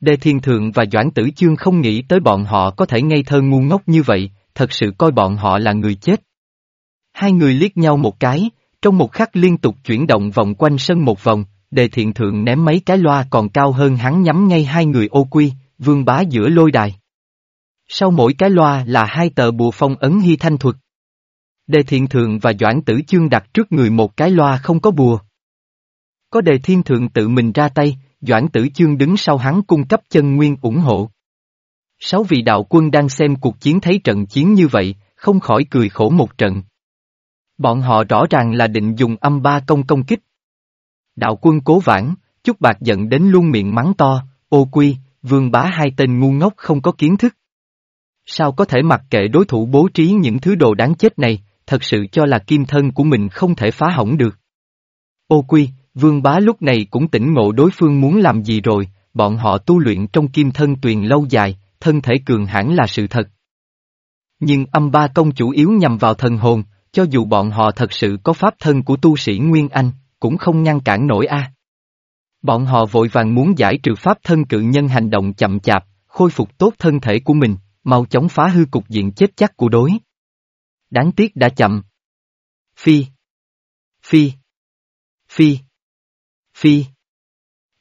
[SPEAKER 1] Đề Thiên Thượng và Doãn Tử Chương không nghĩ tới bọn họ có thể ngây thơ ngu ngốc như vậy, thật sự coi bọn họ là người chết. Hai người liếc nhau một cái, trong một khắc liên tục chuyển động vòng quanh sân một vòng, Đề Thiện Thượng ném mấy cái loa còn cao hơn hắn nhắm ngay hai người ô quy, vương bá giữa lôi đài. Sau mỗi cái loa là hai tờ bùa phong ấn hy thanh thuật. Đề thiên Thượng và Doãn Tử Chương đặt trước người một cái loa không có bùa. Có Đề Thiên Thượng tự mình ra tay, Doãn Tử Chương đứng sau hắn cung cấp chân nguyên ủng hộ. Sáu vị đạo quân đang xem cuộc chiến thấy trận chiến như vậy, không khỏi cười khổ một trận. Bọn họ rõ ràng là định dùng âm ba công công kích. Đạo quân cố vãn, chút bạc giận đến luôn miệng mắng to, ô quy, vương bá hai tên ngu ngốc không có kiến thức. Sao có thể mặc kệ đối thủ bố trí những thứ đồ đáng chết này, thật sự cho là kim thân của mình không thể phá hỏng được. Ô quy, vương bá lúc này cũng tỉnh ngộ đối phương muốn làm gì rồi, bọn họ tu luyện trong kim thân tuyền lâu dài, thân thể cường hãn là sự thật. Nhưng âm ba công chủ yếu nhằm vào thần hồn, cho dù bọn họ thật sự có pháp thân của tu sĩ Nguyên Anh, cũng không ngăn cản nổi a. Bọn họ vội vàng muốn giải trừ pháp thân cự nhân hành động chậm chạp, khôi phục tốt thân thể của mình, mau chóng phá hư cục diện chết chắc của đối. Đáng tiếc đã chậm. Phi. Phi. Phi. Phi.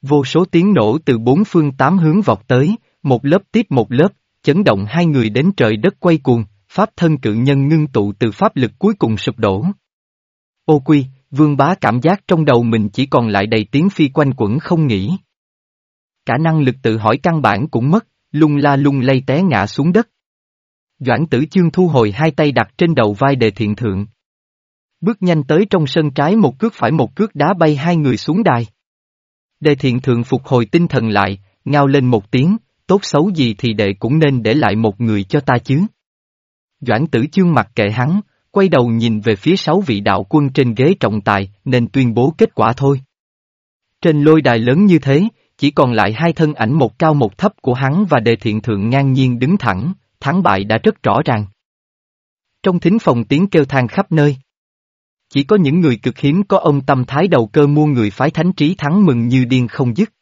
[SPEAKER 1] Vô số tiếng nổ từ bốn phương tám hướng vọt tới, một lớp tiếp một lớp, chấn động hai người đến trời đất quay cuồng, pháp thân cự nhân ngưng tụ từ pháp lực cuối cùng sụp đổ. Ô quy, vương bá cảm giác trong đầu mình chỉ còn lại đầy tiếng phi quanh quẩn không nghỉ. Cả năng lực tự hỏi căn bản cũng mất, lung la lung lay té ngã xuống đất. Doãn tử chương thu hồi hai tay đặt trên đầu vai đề thiện thượng. Bước nhanh tới trong sân trái một cước phải một cước đá bay hai người xuống đài. Đề thiện thượng phục hồi tinh thần lại, ngao lên một tiếng, tốt xấu gì thì đệ cũng nên để lại một người cho ta chứ. Doãn tử chương mặt kệ hắn, quay đầu nhìn về phía sáu vị đạo quân trên ghế trọng tài, nên tuyên bố kết quả thôi. Trên lôi đài lớn như thế, chỉ còn lại hai thân ảnh một cao một thấp của hắn và đề thiện thượng ngang nhiên đứng thẳng, thắng bại đã rất rõ ràng. Trong thính phòng tiếng kêu than khắp nơi. Chỉ có những người cực hiếm có ông tâm thái đầu cơ mua người phái thánh trí thắng mừng như điên không dứt.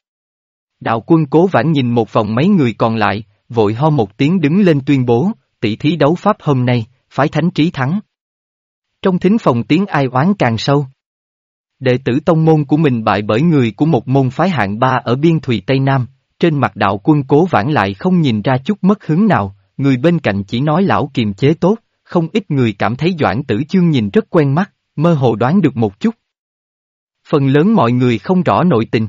[SPEAKER 1] Đạo quân cố vãn nhìn một vòng mấy người còn lại, vội ho một tiếng đứng lên tuyên bố, tỷ thí đấu pháp hôm nay, phái thánh trí thắng. Trong thính phòng tiếng ai oán càng sâu. Đệ tử tông môn của mình bại bởi người của một môn phái hạng ba ở biên thùy Tây Nam, trên mặt đạo quân cố vãn lại không nhìn ra chút mất hứng nào, người bên cạnh chỉ nói lão kiềm chế tốt, không ít người cảm thấy Doãn Tử Chương nhìn rất quen mắt, mơ hồ đoán được một chút. Phần lớn mọi người không rõ nội tình.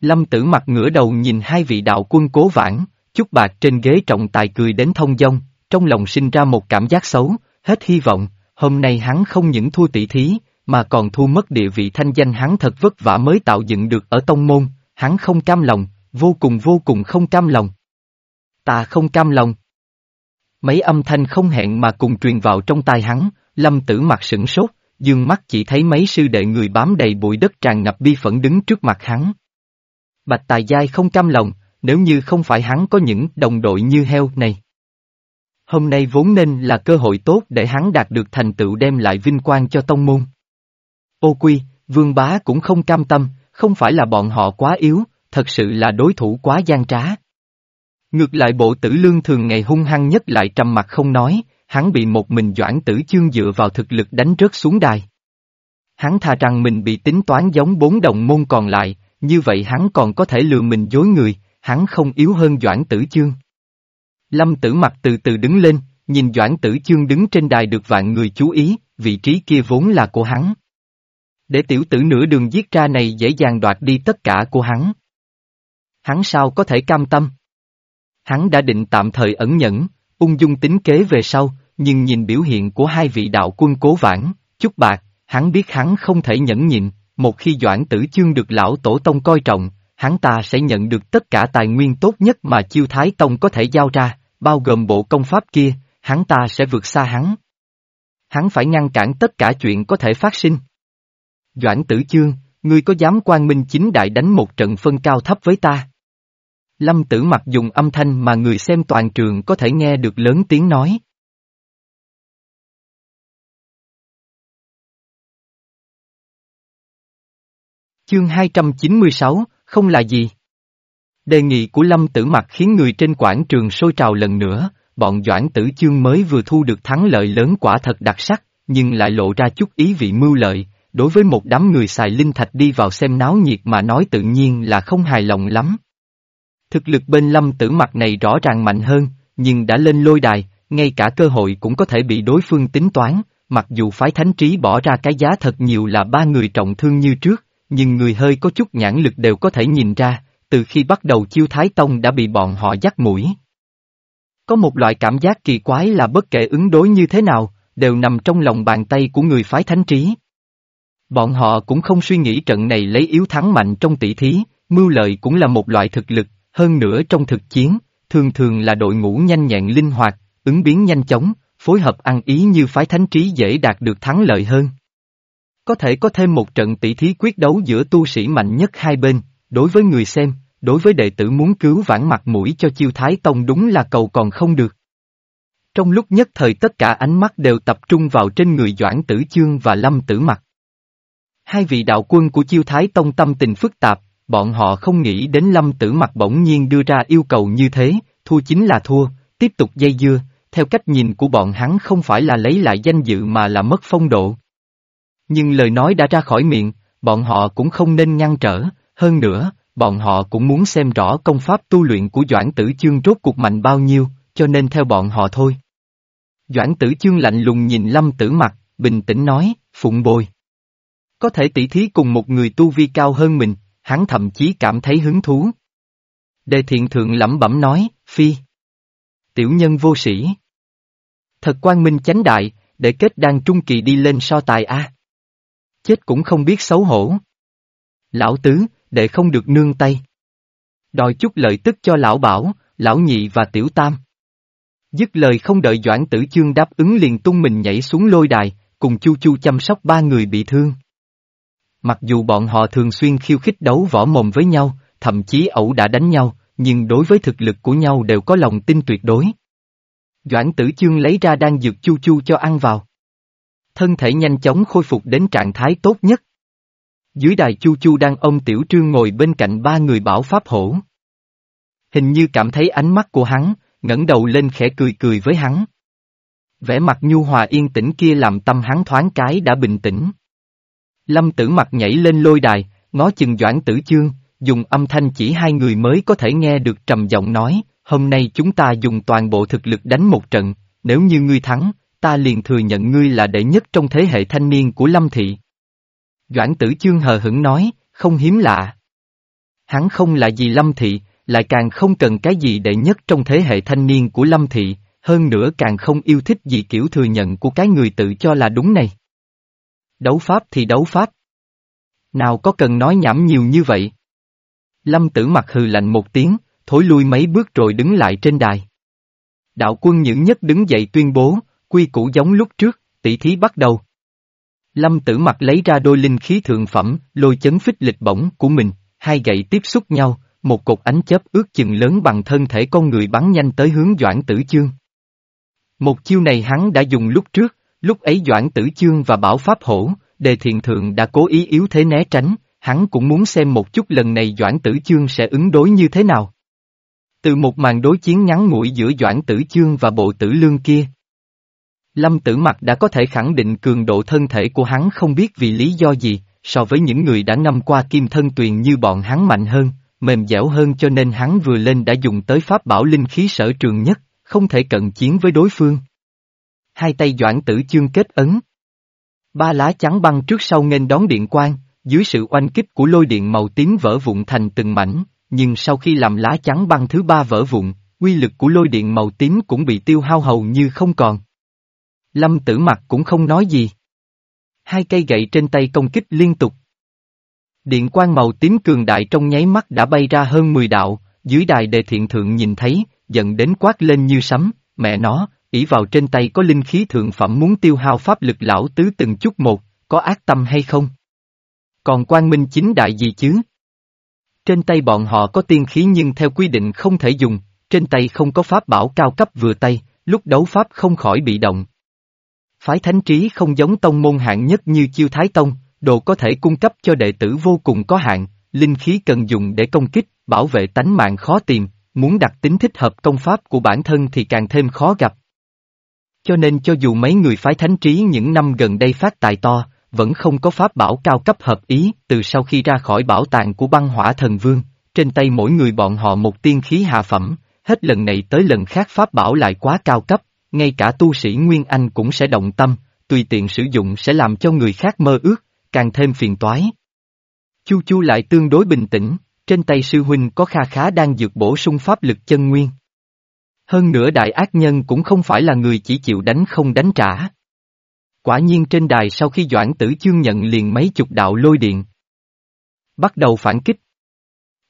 [SPEAKER 1] Lâm tử mặt ngửa đầu nhìn hai vị đạo quân cố vãn, chút bạc trên ghế trọng tài cười đến thông dong, trong lòng sinh ra một cảm giác xấu, hết hy vọng, hôm nay hắn không những thua tỷ thí, mà còn thu mất địa vị thanh danh hắn thật vất vả mới tạo dựng được ở tông môn, hắn không cam lòng, vô cùng vô cùng không cam lòng. Ta không cam lòng. Mấy âm thanh không hẹn mà cùng truyền vào trong tai hắn, lâm tử mặt sửng sốt, dương mắt chỉ thấy mấy sư đệ người bám đầy bụi đất tràn ngập bi phẫn đứng trước mặt hắn. Bạch Tài Giai không cam lòng, nếu như không phải hắn có những đồng đội như heo này. Hôm nay vốn nên là cơ hội tốt để hắn đạt được thành tựu đem lại vinh quang cho tông môn. Ô quy, vương bá cũng không cam tâm, không phải là bọn họ quá yếu, thật sự là đối thủ quá gian trá. Ngược lại bộ tử lương thường ngày hung hăng nhất lại trầm mặt không nói, hắn bị một mình doãn tử chương dựa vào thực lực đánh rớt xuống đài. Hắn thà rằng mình bị tính toán giống bốn đồng môn còn lại, như vậy hắn còn có thể lừa mình dối người, hắn không yếu hơn Doãn Tử Chương. Lâm Tử mặt từ từ đứng lên, nhìn Doãn Tử Chương đứng trên đài được vạn người chú ý, vị trí kia vốn là của hắn. Để tiểu tử nửa đường giết ra này dễ dàng đoạt đi tất cả của hắn. Hắn sao có thể cam tâm? Hắn đã định tạm thời ẩn nhẫn, ung dung tính kế về sau, nhưng nhìn biểu hiện của hai vị đạo quân cố vãn, chút bạc, hắn biết hắn không thể nhẫn nhịn, một khi Doãn Tử Chương được lão tổ tông coi trọng, hắn ta sẽ nhận được tất cả tài nguyên tốt nhất mà chiêu thái tông có thể giao ra, bao gồm bộ công pháp kia, hắn ta sẽ vượt xa hắn. Hắn phải ngăn cản tất cả chuyện có thể phát sinh. Doãn Tử Chương, ngươi có dám quan minh chính đại đánh một trận phân cao thấp với ta? Lâm Tử mặc dùng âm thanh mà người xem toàn trường có thể nghe được lớn tiếng nói. Chương 296, không là gì. Đề nghị của Lâm Tử Mặc khiến người trên quảng trường sôi trào lần nữa, bọn Doãn Tử Chương mới vừa thu được thắng lợi lớn quả thật đặc sắc, nhưng lại lộ ra chút ý vị mưu lợi, đối với một đám người xài linh thạch đi vào xem náo nhiệt mà nói tự nhiên là không hài lòng lắm. Thực lực bên Lâm Tử mặt này rõ ràng mạnh hơn, nhưng đã lên lôi đài, ngay cả cơ hội cũng có thể bị đối phương tính toán, mặc dù phái thánh trí bỏ ra cái giá thật nhiều là ba người trọng thương như trước, nhưng người hơi có chút nhãn lực đều có thể nhìn ra, từ khi bắt đầu chiêu Thái Tông đã bị bọn họ dắt mũi. Có một loại cảm giác kỳ quái là bất kể ứng đối như thế nào, đều nằm trong lòng bàn tay của người phái thánh trí. Bọn họ cũng không suy nghĩ trận này lấy yếu thắng mạnh trong tỷ thí, mưu lợi cũng là một loại thực lực, hơn nữa trong thực chiến, thường thường là đội ngũ nhanh nhẹn linh hoạt, ứng biến nhanh chóng, phối hợp ăn ý như phái thánh trí dễ đạt được thắng lợi hơn. Có thể có thêm một trận tỷ thí quyết đấu giữa tu sĩ mạnh nhất hai bên, đối với người xem, đối với đệ tử muốn cứu vãn mặt mũi cho chiêu thái tông đúng là cầu còn không được. Trong lúc nhất thời tất cả ánh mắt đều tập trung vào trên người Doãn Tử Chương và Lâm Tử Mặc. Hai vị đạo quân của chiêu thái tông tâm tình phức tạp, bọn họ không nghĩ đến Lâm Tử mặt bỗng nhiên đưa ra yêu cầu như thế, thua chính là thua, tiếp tục dây dưa, theo cách nhìn của bọn hắn không phải là lấy lại danh dự mà là mất phong độ. Nhưng lời nói đã ra khỏi miệng, bọn họ cũng không nên ngăn trở, hơn nữa, bọn họ cũng muốn xem rõ công pháp tu luyện của Doãn Tử Chương rốt cuộc mạnh bao nhiêu, cho nên theo bọn họ thôi. Doãn Tử Chương lạnh lùng nhìn Lâm Tử Mặc, bình tĩnh nói, phụng bồi. Có thể tỷ thí cùng một người tu vi cao hơn mình, hắn thậm chí cảm thấy hứng thú. Đề thiện thượng lẩm bẩm nói, phi. Tiểu nhân vô sĩ. Thật quan minh chánh đại, để kết đang trung kỳ đi lên so tài a chết cũng không biết xấu hổ. Lão tứ, để không được nương tay. Đòi chút lợi tức cho lão bảo, lão nhị và tiểu tam. Dứt lời không đợi Doãn Tử Chương đáp ứng liền tung mình nhảy xuống lôi đài, cùng Chu Chu chăm sóc ba người bị thương. Mặc dù bọn họ thường xuyên khiêu khích đấu võ mồm với nhau, thậm chí ẩu đã đánh nhau, nhưng đối với thực lực của nhau đều có lòng tin tuyệt đối. Doãn Tử Chương lấy ra đang dược Chu Chu cho ăn vào. Thân thể nhanh chóng khôi phục đến trạng thái tốt nhất. Dưới đài Chu Chu đang ông Tiểu Trương ngồi bên cạnh ba người bảo pháp hổ. Hình như cảm thấy ánh mắt của hắn, ngẩng đầu lên khẽ cười cười với hắn. Vẻ mặt nhu hòa yên tĩnh kia làm tâm hắn thoáng cái đã bình tĩnh. Lâm tử mặt nhảy lên lôi đài, ngó chừng doãn tử chương, dùng âm thanh chỉ hai người mới có thể nghe được trầm giọng nói, hôm nay chúng ta dùng toàn bộ thực lực đánh một trận, nếu như ngươi thắng, ta liền thừa nhận ngươi là đệ nhất trong thế hệ thanh niên của Lâm Thị. Doãn tử chương hờ hững nói, không hiếm lạ. Hắn không là gì Lâm Thị, lại càng không cần cái gì đệ nhất trong thế hệ thanh niên của Lâm Thị, hơn nữa càng không yêu thích gì kiểu thừa nhận của cái người tự cho là đúng này. Đấu pháp thì đấu pháp. Nào có cần nói nhảm nhiều như vậy? Lâm tử mặt hừ lạnh một tiếng, thối lui mấy bước rồi đứng lại trên đài. Đạo quân những nhất đứng dậy tuyên bố, quy củ giống lúc trước, tỷ thí bắt đầu. Lâm tử mặt lấy ra đôi linh khí thượng phẩm, lôi chấn phích lịch bổng của mình, hai gậy tiếp xúc nhau, một cột ánh chớp ước chừng lớn bằng thân thể con người bắn nhanh tới hướng Doãn Tử Chương. Một chiêu này hắn đã dùng lúc trước, lúc ấy Doãn Tử Chương và Bảo Pháp Hổ, đề thiện thượng đã cố ý yếu thế né tránh, hắn cũng muốn xem một chút lần này Doãn Tử Chương sẽ ứng đối như thế nào. Từ một màn đối chiến ngắn ngủi giữa Doãn Tử Chương và bộ tử lương kia. Lâm Tử Mặc đã có thể khẳng định cường độ thân thể của hắn không biết vì lý do gì, so với những người đã ngâm qua kim thân tuyền như bọn hắn mạnh hơn, mềm dẻo hơn cho nên hắn vừa lên đã dùng tới pháp bảo linh khí sở trường nhất, không thể cận chiến với đối phương. Hai tay Doãn Tử Chương kết ấn. Ba lá trắng băng trước sau nghênh đón điện quang, dưới sự oanh kích của lôi điện màu tím vỡ vụn thành từng mảnh, nhưng sau khi làm lá trắng băng thứ ba vỡ vụn, quy lực của lôi điện màu tím cũng bị tiêu hao hầu như không còn. Lâm tử mặt cũng không nói gì. Hai cây gậy trên tay công kích liên tục. Điện quang màu tím cường đại trong nháy mắt đã bay ra hơn 10 đạo, dưới đài đề thiện thượng nhìn thấy, giận đến quát lên như sấm, mẹ nó, ỷ vào trên tay có linh khí thượng phẩm muốn tiêu hao pháp lực lão tứ từng chút một, có ác tâm hay không? Còn quan minh chính đại gì chứ? Trên tay bọn họ có tiên khí nhưng theo quy định không thể dùng, trên tay không có pháp bảo cao cấp vừa tay, lúc đấu pháp không khỏi bị động. Phái thánh trí không giống tông môn hạng nhất như chiêu thái tông, đồ có thể cung cấp cho đệ tử vô cùng có hạn, linh khí cần dùng để công kích, bảo vệ tánh mạng khó tìm, muốn đặt tính thích hợp công pháp của bản thân thì càng thêm khó gặp. Cho nên cho dù mấy người phái thánh trí những năm gần đây phát tài to, vẫn không có pháp bảo cao cấp hợp ý, từ sau khi ra khỏi bảo tàng của băng hỏa thần vương, trên tay mỗi người bọn họ một tiên khí hạ phẩm, hết lần này tới lần khác pháp bảo lại quá cao cấp, ngay cả tu sĩ Nguyên Anh cũng sẽ động tâm, tùy tiện sử dụng sẽ làm cho người khác mơ ước, càng thêm phiền toái. Chu Chu lại tương đối bình tĩnh, trên tay sư huynh có kha khá đang dược bổ sung pháp lực chân nguyên. Hơn nữa đại ác nhân cũng không phải là người chỉ chịu đánh không đánh trả. Quả nhiên trên đài sau khi Doãn Tử Chương nhận liền mấy chục đạo lôi điện. Bắt đầu phản kích.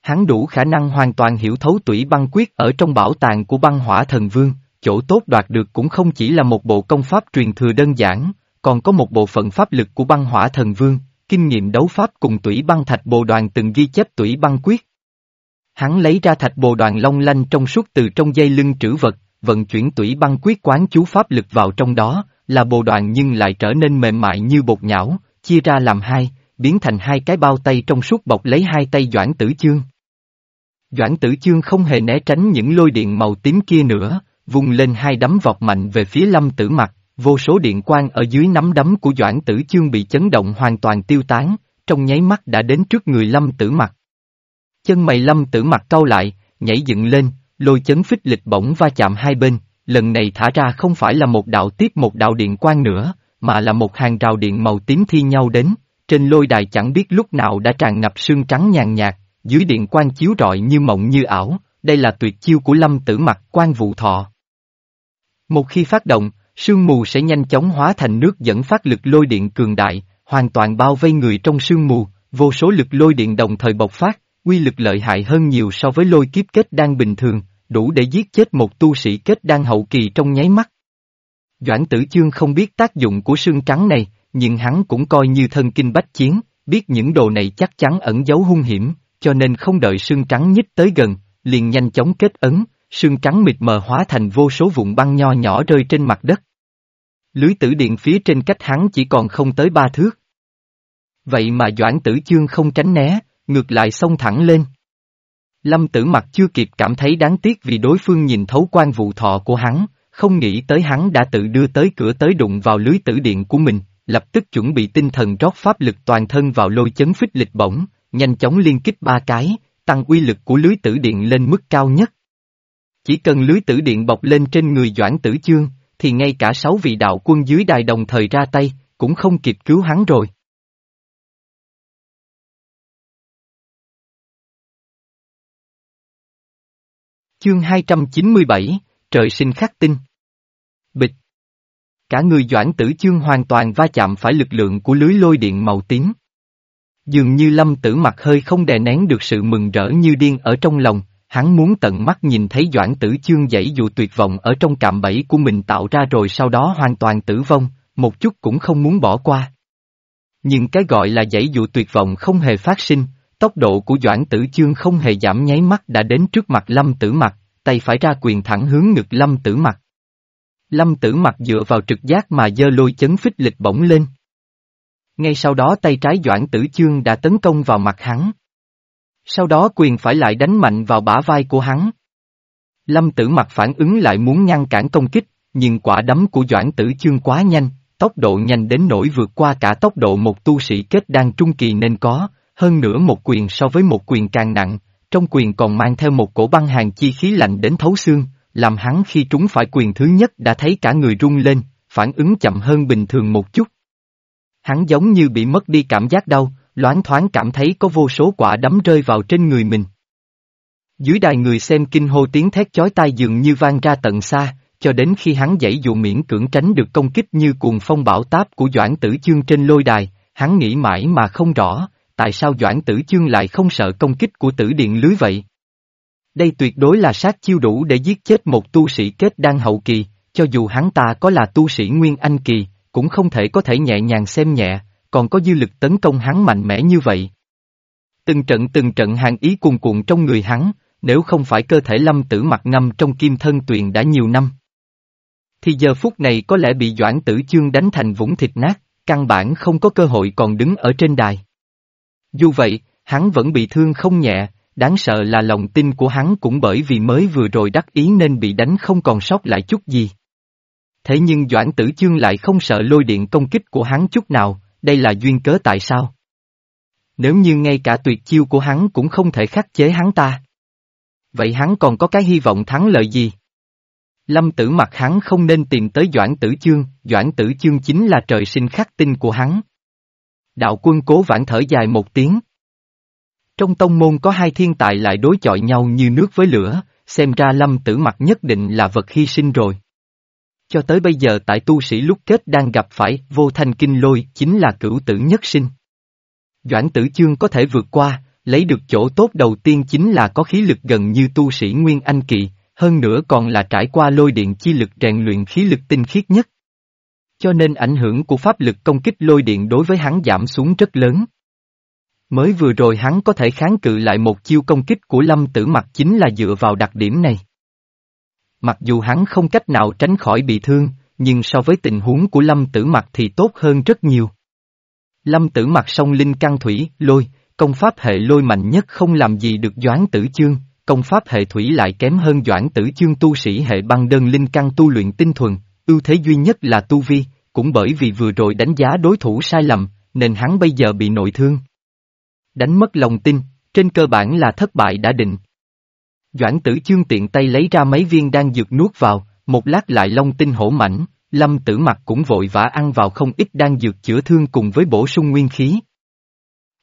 [SPEAKER 1] Hắn đủ khả năng hoàn toàn hiểu thấu tủy băng quyết ở trong bảo tàng của băng hỏa thần vương, chỗ tốt đoạt được cũng không chỉ là một bộ công pháp truyền thừa đơn giản, còn có một bộ phận pháp lực của băng hỏa thần vương, kinh nghiệm đấu pháp cùng tủy băng thạch bộ đoàn từng ghi chép tủy băng quyết. Hắn lấy ra thạch bồ đoàn long lanh trong suốt từ trong dây lưng trữ vật, vận chuyển tủy băng quyết quán chú pháp lực vào trong đó, là bồ đoàn nhưng lại trở nên mềm mại như bột nhão, chia ra làm hai, biến thành hai cái bao tay trong suốt bọc lấy hai tay Doãn Tử Chương. Doãn Tử Chương không hề né tránh những lôi điện màu tím kia nữa, vung lên hai đấm vọt mạnh về phía lâm tử mặt, vô số điện quang ở dưới nắm đấm của Doãn Tử Chương bị chấn động hoàn toàn tiêu tán, trong nháy mắt đã đến trước người lâm tử mặt. Chân mày lâm tử mặt cau lại, nhảy dựng lên, lôi chấn phích lịch bỗng va chạm hai bên, lần này thả ra không phải là một đạo tiếp một đạo điện quang nữa, mà là một hàng rào điện màu tím thi nhau đến, trên lôi đài chẳng biết lúc nào đã tràn ngập sương trắng nhàn nhạt, dưới điện quang chiếu rọi như mộng như ảo, đây là tuyệt chiêu của lâm tử mặt quan vụ thọ. Một khi phát động, sương mù sẽ nhanh chóng hóa thành nước dẫn phát lực lôi điện cường đại, hoàn toàn bao vây người trong sương mù, vô số lực lôi điện đồng thời bộc phát, quy lực lợi hại hơn nhiều so với lôi kiếp kết đan bình thường, đủ để giết chết một tu sĩ kết đan hậu kỳ trong nháy mắt. Doãn tử chương không biết tác dụng của xương trắng này, nhưng hắn cũng coi như thân kinh bách chiến, biết những đồ này chắc chắn ẩn giấu hung hiểm, cho nên không đợi xương trắng nhích tới gần, liền nhanh chóng kết ấn, xương trắng mịt mờ hóa thành vô số vụn băng nho nhỏ rơi trên mặt đất. Lưới tử điện phía trên cách hắn chỉ còn không tới ba thước. Vậy mà Doãn Tử Chương không tránh né, ngược lại xông thẳng lên. Lâm tử mặt chưa kịp cảm thấy đáng tiếc vì đối phương nhìn thấu quan vụ thọ của hắn, không nghĩ tới hắn đã tự đưa tới cửa tới đụng vào lưới tử điện của mình, lập tức chuẩn bị tinh thần rót pháp lực toàn thân vào lôi chấn phích lịch bổng, nhanh chóng liên kích ba cái, tăng uy lực của lưới tử điện lên mức cao nhất. Chỉ cần lưới tử điện bọc lên trên người Doãn Tử Chương, thì ngay cả sáu vị đạo quân dưới đài đồng thời ra tay, cũng không kịp cứu hắn rồi. Chương 297, Trời sinh khắc tinh. Bịch. Cả người Doãn Tử Chương hoàn toàn va chạm phải lực lượng của lưới lôi điện màu tím. Dường như lâm tử mặt hơi không đè nén được sự mừng rỡ như điên ở trong lòng, hắn muốn tận mắt nhìn thấy Doãn Tử Chương dãy dù tuyệt vọng ở trong cạm bẫy của mình tạo ra rồi sau đó hoàn toàn tử vong, một chút cũng không muốn bỏ qua. Nhưng cái gọi là dãy dụ tuyệt vọng không hề phát sinh, tốc độ của Doãn Tử Chương không hề giảm nháy mắt đã đến trước mặt Lâm Tử Mặt, tay phải ra quyền thẳng hướng ngực Lâm Tử Mặt. Lâm Tử Mặt dựa vào trực giác mà giơ lôi chấn phích lịch bổng lên. Ngay sau đó tay trái Doãn Tử Chương đã tấn công vào mặt hắn. Sau đó quyền phải lại đánh mạnh vào bả vai của hắn. Lâm Tử Mặt phản ứng lại muốn ngăn cản công kích, nhưng quả đấm của Doãn Tử Chương quá nhanh, tốc độ nhanh đến nỗi vượt qua cả tốc độ một tu sĩ kết đan trung kỳ nên có, hơn nữa một quyền so với một quyền càng nặng, trong quyền còn mang theo một cổ băng hàng chi khí lạnh đến thấu xương, làm hắn khi trúng phải quyền thứ nhất đã thấy cả người rung lên, phản ứng chậm hơn bình thường một chút. Hắn giống như bị mất đi cảm giác đau, loáng thoáng cảm thấy có vô số quả đấm rơi vào trên người mình. Dưới đài người xem kinh hô tiếng thét chói tai dường như vang ra tận xa, cho đến khi hắn dãy dụ miễn cưỡng tránh được công kích như cuồng phong bão táp của Doãn Tử Chương trên lôi đài, hắn nghĩ mãi mà không rõ, tại sao Doãn Tử Chương lại không sợ công kích của tử điện lưới vậy? Đây tuyệt đối là sát chiêu đủ để giết chết một tu sĩ kết đan hậu kỳ, cho dù hắn ta có là tu sĩ nguyên anh kỳ, cũng không thể có thể nhẹ nhàng xem nhẹ, còn có dư lực tấn công hắn mạnh mẽ như vậy. Từng trận từng trận hàng ý cuồn cuộn trong người hắn, nếu không phải cơ thể lâm tử mặt ngâm trong kim thân tuyền đã nhiều năm. Thì giờ phút này có lẽ bị Doãn Tử Chương đánh thành vũng thịt nát, căn bản không có cơ hội còn đứng ở trên đài. Dù vậy, hắn vẫn bị thương không nhẹ, đáng sợ là lòng tin của hắn cũng bởi vì mới vừa rồi đắc ý nên bị đánh không còn sót lại chút gì. Thế nhưng Doãn Tử Chương lại không sợ lôi điện công kích của hắn chút nào, đây là duyên cớ tại sao? Nếu như ngay cả tuyệt chiêu của hắn cũng không thể khắc chế hắn ta. Vậy hắn còn có cái hy vọng thắng lợi gì? Lâm tử mặt hắn không nên tìm tới Doãn Tử Chương, Doãn Tử Chương chính là trời sinh khắc tinh của hắn. Đạo quân cố vãn thở dài một tiếng. Trong tông môn có hai thiên tài lại đối chọi nhau như nước với lửa, xem ra lâm tử mặt nhất định là vật hy sinh rồi. Cho tới bây giờ tại tu sĩ lúc kết đang gặp phải vô thanh kinh lôi chính là cửu tử nhất sinh. Doãn tử chương có thể vượt qua, lấy được chỗ tốt đầu tiên chính là có khí lực gần như tu sĩ Nguyên Anh Kỳ, hơn nữa còn là trải qua lôi điện chi lực rèn luyện khí lực tinh khiết nhất. Cho nên ảnh hưởng của pháp lực công kích lôi điện đối với hắn giảm xuống rất lớn. Mới vừa rồi hắn có thể kháng cự lại một chiêu công kích của lâm tử mặt chính là dựa vào đặc điểm này. Mặc dù hắn không cách nào tránh khỏi bị thương, nhưng so với tình huống của lâm tử mặt thì tốt hơn rất nhiều. Lâm tử mặt song linh căn thủy, lôi, công pháp hệ lôi mạnh nhất không làm gì được doãn tử chương, công pháp hệ thủy lại kém hơn doãn tử chương tu sĩ hệ băng đơn linh căn tu luyện tinh thuần, ưu thế duy nhất là tu vi, cũng bởi vì vừa rồi đánh giá đối thủ sai lầm, nên hắn bây giờ bị nội thương. Đánh mất lòng tin, trên cơ bản là thất bại đã định. Doãn tử chương tiện tay lấy ra mấy viên đang dược nuốt vào, một lát lại long tinh hổ mảnh, lâm tử mặt cũng vội vã ăn vào không ít đang dược chữa thương cùng với bổ sung nguyên khí.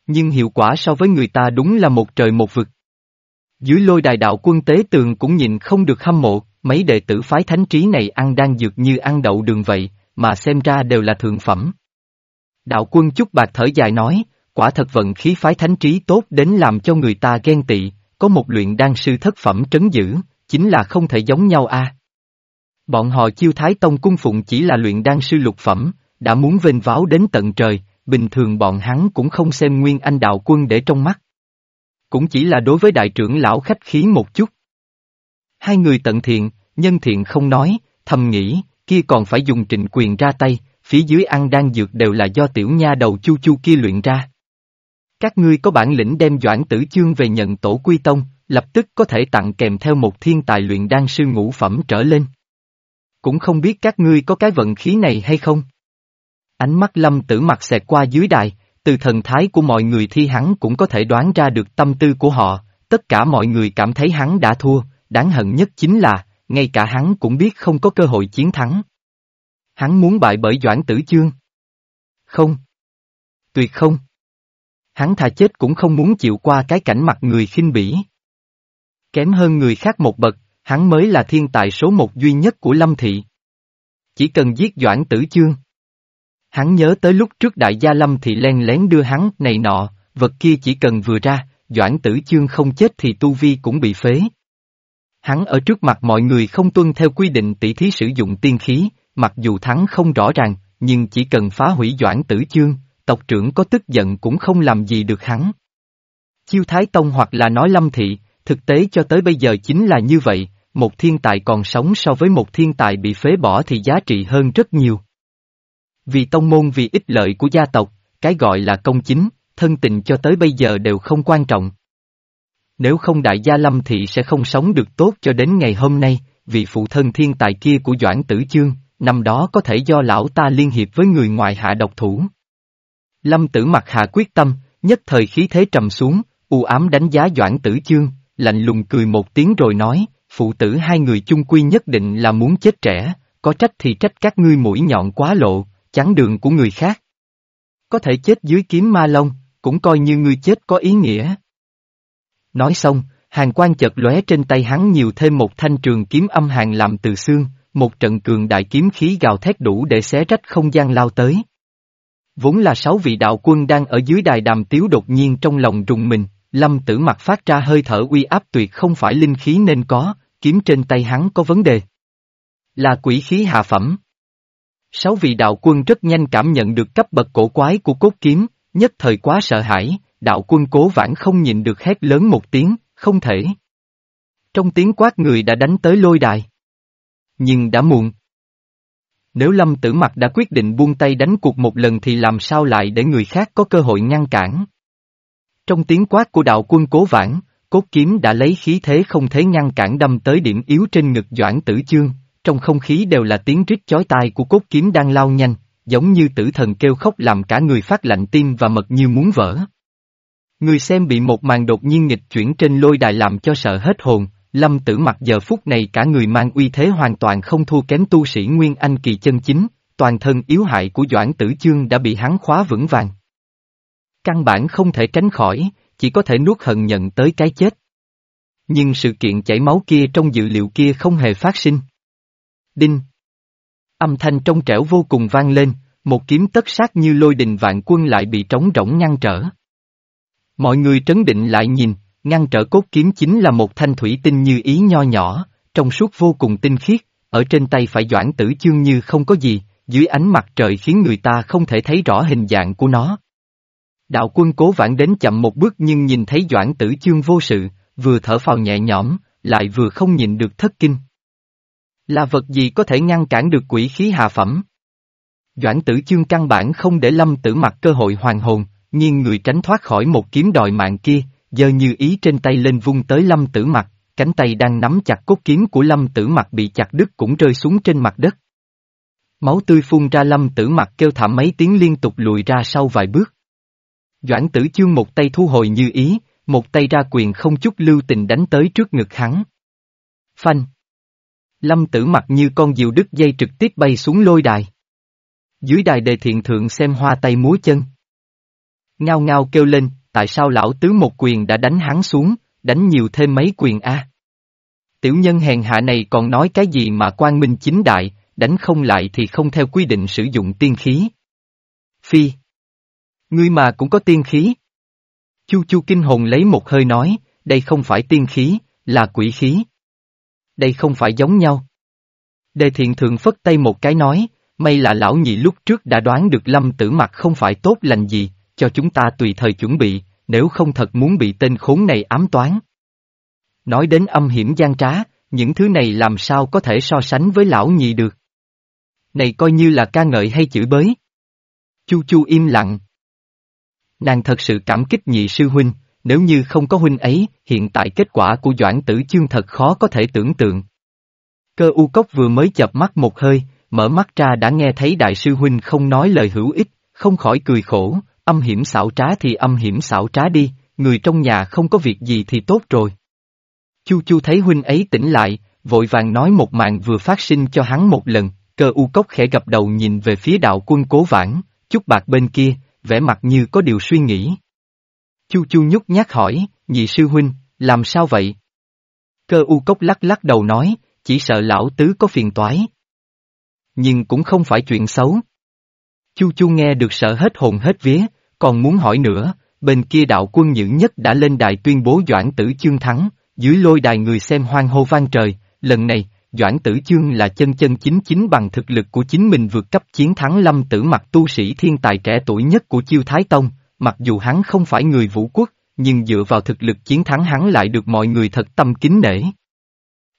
[SPEAKER 1] Nhưng hiệu quả so với người ta đúng là một trời một vực. Dưới lôi đài đạo quân tế tường cũng nhìn không được hâm mộ, mấy đệ tử phái thánh trí này ăn đang dược như ăn đậu đường vậy, mà xem ra đều là thượng phẩm. Đạo quân chút bạc thở dài nói, quả thật vận khí phái thánh trí tốt đến làm cho người ta ghen tị, có một luyện đan sư thất phẩm trấn giữ, chính là không thể giống nhau a. Bọn họ chiêu thái tông cung phụng chỉ là luyện đan sư lục phẩm, đã muốn vênh váo đến tận trời, bình thường bọn hắn cũng không xem nguyên anh đạo quân để trong mắt. Cũng chỉ là đối với đại trưởng lão khách khí một chút. Hai người tận thiện, nhân thiện không nói, thầm nghĩ, kia còn phải dùng trịnh quyền ra tay, phía dưới ăn đang dược đều là do tiểu nha đầu chu chu kia luyện ra. Các ngươi có bản lĩnh đem Doãn Tử Chương về nhận tổ quy tông, lập tức có thể tặng kèm theo một thiên tài luyện đan sư ngũ phẩm trở lên. Cũng không biết các ngươi có cái vận khí này hay không? Ánh mắt lâm tử mặt xẹt qua dưới đài, từ thần thái của mọi người thi hắn cũng có thể đoán ra được tâm tư của họ, tất cả mọi người cảm thấy hắn đã thua, đáng hận nhất chính là, ngay cả hắn cũng biết không có cơ hội chiến thắng. Hắn muốn bại bởi Doãn Tử Chương. Không. Tuyệt không. Hắn thà chết cũng không muốn chịu qua cái cảnh mặt người khinh bỉ. Kém hơn người khác một bậc, hắn mới là thiên tài số một duy nhất của Lâm Thị. Chỉ cần giết Doãn Tử Chương. Hắn nhớ tới lúc trước đại gia Lâm Thị len lén đưa hắn này nọ, vật kia chỉ cần vừa ra, Doãn Tử Chương không chết thì tu vi cũng bị phế. Hắn ở trước mặt mọi người không tuân theo quy định tỷ thí sử dụng tiên khí, mặc dù thắng không rõ ràng, nhưng chỉ cần phá hủy Doãn Tử Chương, tộc trưởng có tức giận cũng không làm gì được hắn. Chiêu Thái Tông hoặc là nói Lâm Thị, thực tế cho tới bây giờ chính là như vậy, một thiên tài còn sống so với một thiên tài bị phế bỏ thì giá trị hơn rất nhiều. Vì tông môn vì ích lợi của gia tộc, cái gọi là công chính, thân tình cho tới bây giờ đều không quan trọng. Nếu không đại gia Lâm Thị sẽ không sống được tốt cho đến ngày hôm nay, vì phụ thân thiên tài kia của Doãn Tử Chương, năm đó có thể do lão ta liên hiệp với người ngoài hạ độc thủ. Lâm Tử mặt hạ quyết tâm, nhất thời khí thế trầm xuống, u ám đánh giá Doãn Tử Chương, lạnh lùng cười một tiếng rồi nói, phụ tử hai người chung quy nhất định là muốn chết trẻ, có trách thì trách các ngươi mũi nhọn quá lộ, chắn đường của người khác. Có thể chết dưới kiếm ma long, cũng coi như ngươi chết có ý nghĩa. Nói xong, hàng quan chợt lóe trên tay hắn nhiều thêm một thanh trường kiếm âm hàng làm từ xương, một trận cường đại kiếm khí gào thét đủ để xé rách không gian lao tới. Vốn là sáu vị đạo quân đang ở dưới đài đàm tiếu đột nhiên trong lòng rùng mình, lâm tử mặt phát ra hơi thở uy áp tuyệt không phải linh khí nên có, kiếm trên tay hắn có vấn đề. Là quỷ khí hạ phẩm. Sáu vị đạo quân rất nhanh cảm nhận được cấp bậc cổ quái của cốt kiếm, nhất thời quá sợ hãi, đạo quân cố vãn không nhìn được hét lớn một tiếng, không thể. Trong tiếng quát người đã đánh tới lôi đài. Nhưng đã muộn. Nếu Lâm Tử Mặc đã quyết định buông tay đánh cuộc một lần thì làm sao lại để người khác có cơ hội ngăn cản. Trong tiếng quát của đạo quân cố vãn, cốt kiếm đã lấy khí thế không thể ngăn cản đâm tới điểm yếu trên ngực Doãn Tử Chương, trong không khí đều là tiếng rít chói tai của cốt kiếm đang lao nhanh, giống như tử thần kêu khóc làm cả người phát lạnh tim và mật như muốn vỡ. Người xem bị một màn đột nhiên nghịch chuyển trên lôi đài làm cho sợ hết hồn, lâm tử mặt giờ phút này cả người mang uy thế hoàn toàn không thua kém tu sĩ Nguyên Anh kỳ chân chính, toàn thân yếu hại của Doãn Tử Chương đã bị hắn khóa vững vàng. Căn bản không thể tránh khỏi, chỉ có thể nuốt hận nhận tới cái chết. Nhưng sự kiện chảy máu kia trong dự liệu kia không hề phát sinh. Đinh! Âm thanh trong trẻo vô cùng vang lên, một kiếm tất sát như lôi đình vạn quân lại bị trống rỗng ngăn trở. Mọi người trấn định lại nhìn, ngăn trở cốt kiếm chính là một thanh thủy tinh như ý nho nhỏ, trong suốt vô cùng tinh khiết, ở trên tay phải doãn tử chương như không có gì, dưới ánh mặt trời khiến người ta không thể thấy rõ hình dạng của nó. Đạo quân cố vãn đến chậm một bước nhưng nhìn thấy doãn tử chương vô sự, vừa thở phào nhẹ nhõm, lại vừa không nhìn được thất kinh. Là vật gì có thể ngăn cản được quỷ khí hạ phẩm? Doãn tử chương căn bản không để lâm tử mặt cơ hội hoàn hồn, nhiên người tránh thoát khỏi một kiếm đòi mạng kia, giờ như ý trên tay lên vung tới lâm tử mặt, cánh tay đang nắm chặt cốt kiếm của lâm tử mặt bị chặt đứt cũng rơi xuống trên mặt đất. Máu tươi phun ra lâm tử mặt kêu thảm mấy tiếng liên tục lùi ra sau vài bước. Doãn tử chương một tay thu hồi như ý, một tay ra quyền không chút lưu tình đánh tới trước ngực hắn. Phanh. Lâm tử mặt như con diều đứt dây trực tiếp bay xuống lôi đài. Dưới đài đề thiện thượng xem hoa tay múa chân. Ngao ngao kêu lên, tại sao lão tứ một quyền đã đánh hắn xuống, đánh nhiều thêm mấy quyền a? Tiểu nhân hèn hạ này còn nói cái gì mà quan minh chính đại, đánh không lại thì không theo quy định sử dụng tiên khí. Phi. Ngươi mà cũng có tiên khí. Chu chu kinh hồn lấy một hơi nói, đây không phải tiên khí, là quỷ khí. Đây không phải giống nhau. Đề thiện thượng phất tay một cái nói, may là lão nhị lúc trước đã đoán được lâm tử mặt không phải tốt lành gì, cho chúng ta tùy thời chuẩn bị, nếu không thật muốn bị tên khốn này ám toán. Nói đến âm hiểm gian trá, những thứ này làm sao có thể so sánh với lão nhị được. Này coi như là ca ngợi hay chửi bới. Chu chu im lặng. Nàng thật sự cảm kích nhị sư huynh, nếu như không có huynh ấy, hiện tại kết quả của Doãn Tử Chương thật khó có thể tưởng tượng. Cơ u cốc vừa mới chập mắt một hơi, mở mắt ra đã nghe thấy đại sư huynh không nói lời hữu ích, không khỏi cười khổ, âm hiểm xảo trá thì âm hiểm xảo trá đi, người trong nhà không có việc gì thì tốt rồi. Chu Chu thấy huynh ấy tỉnh lại, vội vàng nói một màn vừa phát sinh cho hắn một lần, cơ u cốc khẽ gập đầu nhìn về phía đạo quân cố vãn, chút bạc bên kia, vẻ mặt như có điều suy nghĩ. Chu Chu nhúc nhát hỏi, nhị sư huynh, làm sao vậy? Cơ u cốc lắc lắc đầu nói, chỉ sợ lão tứ có phiền toái. Nhưng cũng không phải chuyện xấu. Chu Chu nghe được sợ hết hồn hết vía, còn muốn hỏi nữa, bên kia đạo quân nhữ nhất đã lên đài tuyên bố Doãn Tử Chương thắng, dưới lôi đài người xem hoang hô vang trời, lần này, Doãn Tử Chương là chân chân chính chính bằng thực lực của chính mình vượt cấp chiến thắng lâm tử mặt tu sĩ thiên tài trẻ tuổi nhất của Chiêu Thái Tông, mặc dù hắn không phải người vũ quốc, nhưng dựa vào thực lực chiến thắng hắn lại được mọi người thật tâm kính nể.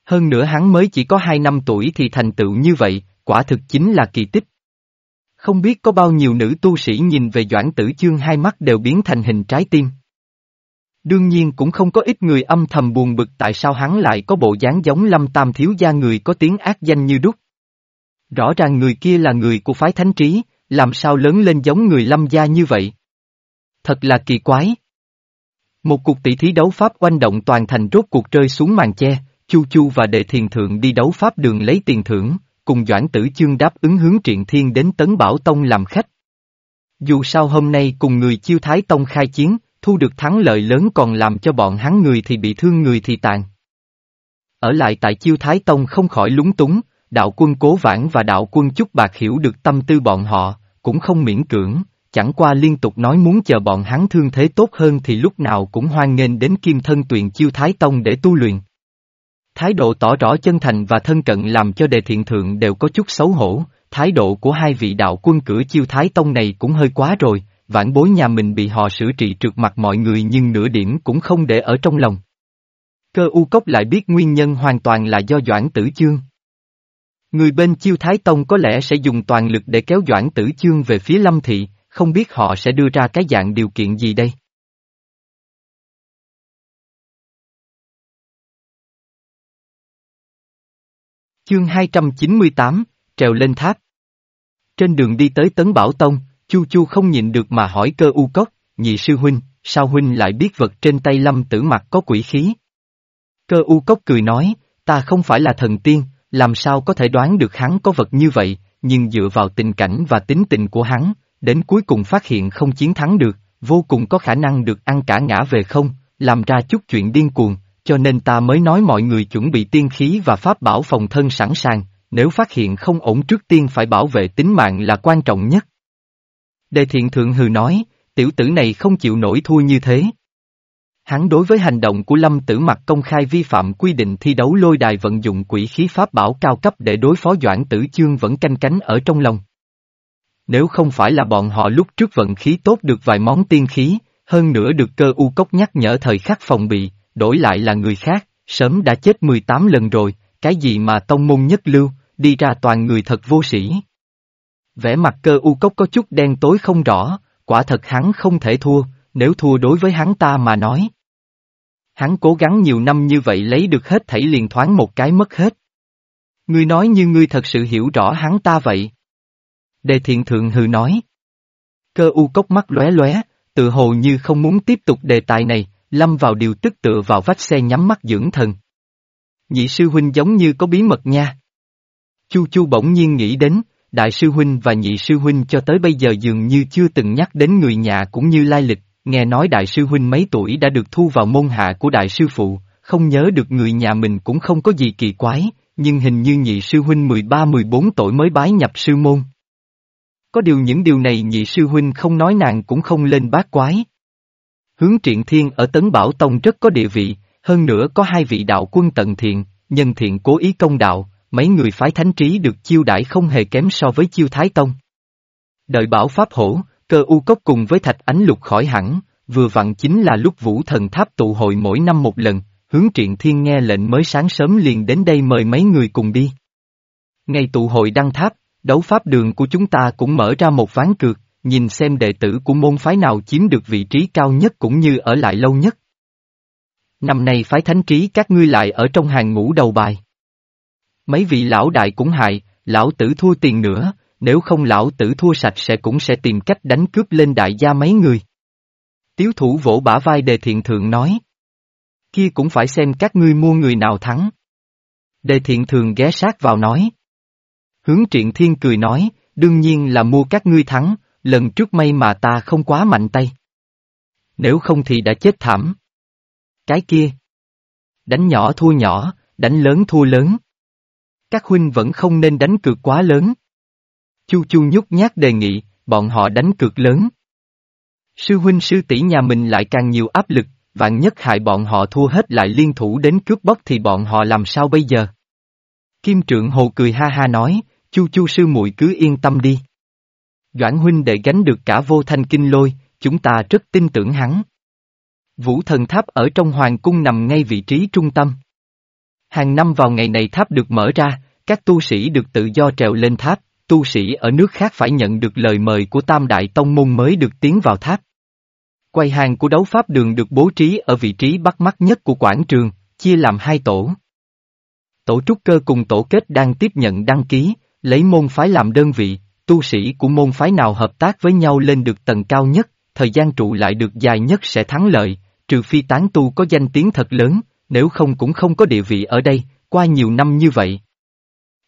[SPEAKER 1] Hơn nữa hắn mới chỉ có hai năm tuổi thì thành tựu như vậy, quả thực chính là kỳ tích. Không biết có bao nhiêu nữ tu sĩ nhìn về Doãn Tử Chương hai mắt đều biến thành hình trái tim. Đương nhiên cũng không có ít người âm thầm buồn bực tại sao hắn lại có bộ dáng giống lâm tam thiếu gia người có tiếng ác danh như đúc. Rõ ràng người kia là người của phái thánh trí, làm sao lớn lên giống người lâm gia như vậy? Thật là kỳ quái. Một cuộc tỷ thí đấu pháp oanh động toàn thành rốt cuộc rơi xuống màn che, Chu Chu và đệ thiền thượng đi đấu pháp đường lấy tiền thưởng, cùng Doãn Tử Chương đáp ứng hướng Triện Thiên đến Tấn Bảo Tông làm khách. Dù sao hôm nay cùng người chiêu Thái Tông khai chiến, thu được thắng lợi lớn còn làm cho bọn hắn người thì bị thương người thì tàn. Ở lại tại chiêu Thái Tông không khỏi lúng túng, đạo quân Cố Vãn và đạo quân Trúc Bạc hiểu được tâm tư bọn họ, cũng không miễn cưỡng, chẳng qua liên tục nói muốn chờ bọn hắn thương thế tốt hơn thì lúc nào cũng hoan nghênh đến kim thân tuyền chiêu Thái Tông để tu luyện. Thái độ tỏ rõ chân thành và thân cận làm cho đề thiện thượng đều có chút xấu hổ, thái độ của hai vị đạo quân cửa chiêu Thái Tông này cũng hơi quá rồi, vãn bối nhà mình bị họ xử trị trượt mặt mọi người nhưng nửa điểm cũng không để ở trong lòng. Cơ u cốc lại biết nguyên nhân hoàn toàn là do Doãn Tử Chương. Người bên chiêu Thái Tông có lẽ sẽ dùng toàn lực để kéo Doãn Tử Chương về phía Lâm Thị, không biết họ sẽ đưa ra cái dạng điều kiện gì đây. Chương 298, trèo lên tháp. Trên đường đi tới Tấn Bảo Tông, Chu Chu không nhịn được mà hỏi cơ u cốc, nhị sư huynh, sao huynh lại biết vật trên tay lâm tử mặt có quỷ khí? Cơ u cốc cười nói, ta không phải là thần tiên, làm sao có thể đoán được hắn có vật như vậy, nhưng dựa vào tình cảnh và tính tình của hắn, đến cuối cùng phát hiện không chiến thắng được, vô cùng có khả năng được ăn cả ngã về không, làm ra chút chuyện điên cuồng, cho nên ta mới nói mọi người chuẩn bị tiên khí và pháp bảo phòng thân sẵn sàng, nếu phát hiện không ổn trước tiên phải bảo vệ tính mạng là quan trọng nhất. Đề thiện thượng hừ nói, tiểu tử này không chịu nổi thua như thế. Hắn đối với hành động của Lâm Tử Mặc công khai vi phạm quy định thi đấu lôi đài vận dụng quỷ khí pháp bảo cao cấp để đối phó Doãn Tử Chương vẫn canh cánh ở trong lòng. Nếu không phải là bọn họ lúc trước vận khí tốt được vài món tiên khí, hơn nữa được cơ u cốc nhắc nhở thời khắc phòng bị, đổi lại là người khác, sớm đã chết 18 lần rồi, cái gì mà tông môn nhất lưu, đi ra toàn người thật vô sĩ. Vẻ mặt cơ u cốc có chút đen tối không rõ, quả thật hắn không thể thua, nếu thua đối với hắn ta mà nói. Hắn cố gắng nhiều năm như vậy lấy được hết thảy liền thoáng một cái mất hết. Ngươi nói như ngươi thật sự hiểu rõ hắn ta vậy. Đề thiện thượng hừ nói. Cơ u cốc mắt lóe lóe, tự hồ như không muốn tiếp tục đề tài này, lâm vào điều tức tựa vào vách xe nhắm mắt dưỡng thần. Nhị sư huynh giống như có bí mật nha. Chu chu bỗng nhiên nghĩ đến, đại sư huynh và nhị sư huynh cho tới bây giờ dường như chưa từng nhắc đến người nhà cũng như lai lịch, nghe nói đại sư huynh mấy tuổi đã được thu vào môn hạ của đại sư phụ, không nhớ được người nhà mình cũng không có gì kỳ quái, nhưng hình như nhị sư huynh 13-14 tuổi mới bái nhập sư môn. Có điều những điều này nhị sư huynh không nói nàng cũng không lên bát quái. Hướng triện thiên ở Tấn Bảo Tông rất có địa vị, hơn nữa có hai vị đạo quân tận thiện, nhân thiện cố ý công đạo, mấy người phái thánh trí được chiêu đãi không hề kém so với chiêu thái tông. Đợi bảo pháp hổ, cơ u cốc cùng với thạch ánh lục khỏi hẳn, vừa vặn chính là lúc vũ thần tháp tụ hội mỗi năm một lần, hướng triện thiên nghe lệnh mới sáng sớm liền đến đây mời mấy người cùng đi. Ngày tụ hội đăng tháp, đấu pháp đường của chúng ta cũng mở ra một ván cược, nhìn xem đệ tử của môn phái nào chiếm được vị trí cao nhất cũng như ở lại lâu nhất. Năm nay phái thánh trí các ngươi lại ở trong hàng ngũ đầu bài. Mấy vị lão đại cũng hại, lão tử thua tiền nữa, nếu không lão tử thua sạch sẽ cũng sẽ tìm cách đánh cướp lên đại gia mấy người. Tiếu thủ vỗ bả vai đề thiện thượng nói. Kia cũng phải xem các ngươi mua người nào thắng. Đề thiện thường ghé sát vào nói. Hướng triện thiên cười nói, đương nhiên là mua các ngươi thắng, lần trước may mà ta không quá mạnh tay. Nếu không thì đã chết thảm. Cái kia. Đánh nhỏ thua nhỏ, đánh lớn thua lớn. Các huynh vẫn không nên đánh cược quá lớn. Chu Chu nhút nhát đề nghị, bọn họ đánh cược lớn. Sư huynh sư tỷ nhà mình lại càng nhiều áp lực, vạn nhất hại bọn họ thua hết lại liên thủ đến cướp bóc thì bọn họ làm sao bây giờ? Kim trượng hồ cười ha ha nói, Chu Chu sư muội cứ yên tâm đi. Doãn huynh để gánh được cả vô thanh kinh lôi, chúng ta rất tin tưởng hắn. Vũ thần tháp ở trong hoàng cung nằm ngay vị trí trung tâm. Hàng năm vào ngày này tháp được mở ra, các tu sĩ được tự do trèo lên tháp, tu sĩ ở nước khác phải nhận được lời mời của Tam Đại Tông Môn mới được tiến vào tháp. Quay hàng của đấu pháp đường được bố trí ở vị trí bắt mắt nhất của quảng trường, chia làm hai tổ. Tổ trúc cơ cùng tổ kết đang tiếp nhận đăng ký, lấy môn phái làm đơn vị, tu sĩ của môn phái nào hợp tác với nhau lên được tầng cao nhất, thời gian trụ lại được dài nhất sẽ thắng lợi, trừ phi tán tu có danh tiếng thật lớn, nếu không cũng không có địa vị ở đây, qua nhiều năm như vậy.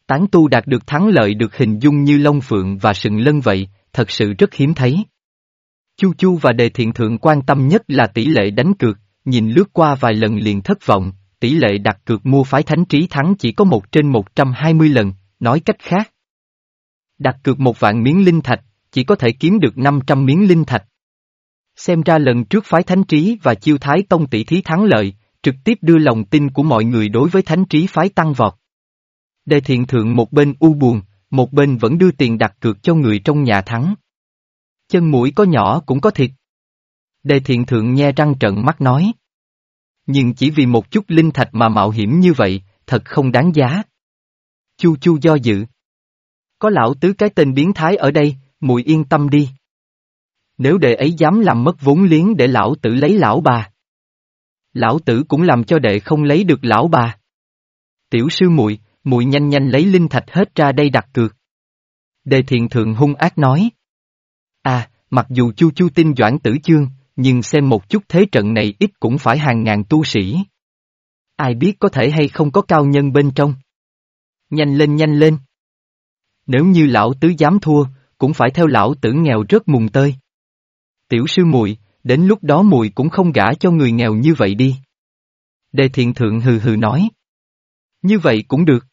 [SPEAKER 1] Tán tu đạt được thắng lợi được hình dung như Long Phượng và Sừng Lân vậy, thật sự rất hiếm thấy. Chu Chu và Đề Thiện Thượng quan tâm nhất là tỷ lệ đánh cược, nhìn lướt qua vài lần liền thất vọng, tỷ lệ đặt cược mua phái thánh trí thắng chỉ có một trên 120 lần, nói cách khác. Đặt cược một vạn miếng linh thạch, chỉ có thể kiếm được 500 miếng linh thạch. Xem ra lần trước phái thánh trí và chiêu thái tông tỷ thí thắng lợi, trực tiếp đưa lòng tin của mọi người đối với thánh trí phái tăng vọt. Đề thiện thượng một bên u buồn, một bên vẫn đưa tiền đặt cược cho người trong nhà thắng. Chân mũi có nhỏ cũng có thịt. Đề thiện thượng nhe răng trận mắt nói. Nhưng chỉ vì một chút linh thạch mà mạo hiểm như vậy, thật không đáng giá. Chu chu do dự. Có lão tứ cái tên biến thái ở đây, mùi yên tâm đi. Nếu đệ ấy dám làm mất vốn liếng để lão tử lấy lão bà. Lão tử cũng làm cho đệ không lấy được lão bà. Tiểu sư muội, muội nhanh nhanh lấy linh thạch hết ra đây đặt cược. Đề thiện thượng hung ác nói. À, mặc dù chu chu tin doãn tử chương, nhưng xem một chút thế trận này ít cũng phải hàng ngàn tu sĩ. Ai biết có thể hay không có cao nhân bên trong. Nhanh lên nhanh lên. Nếu như lão tứ dám thua, cũng phải theo lão tử nghèo rất mùng tơi. Tiểu sư muội, đến lúc đó muội cũng không gả cho người nghèo như vậy đi. Đề thiện thượng hừ hừ nói. Như vậy cũng được.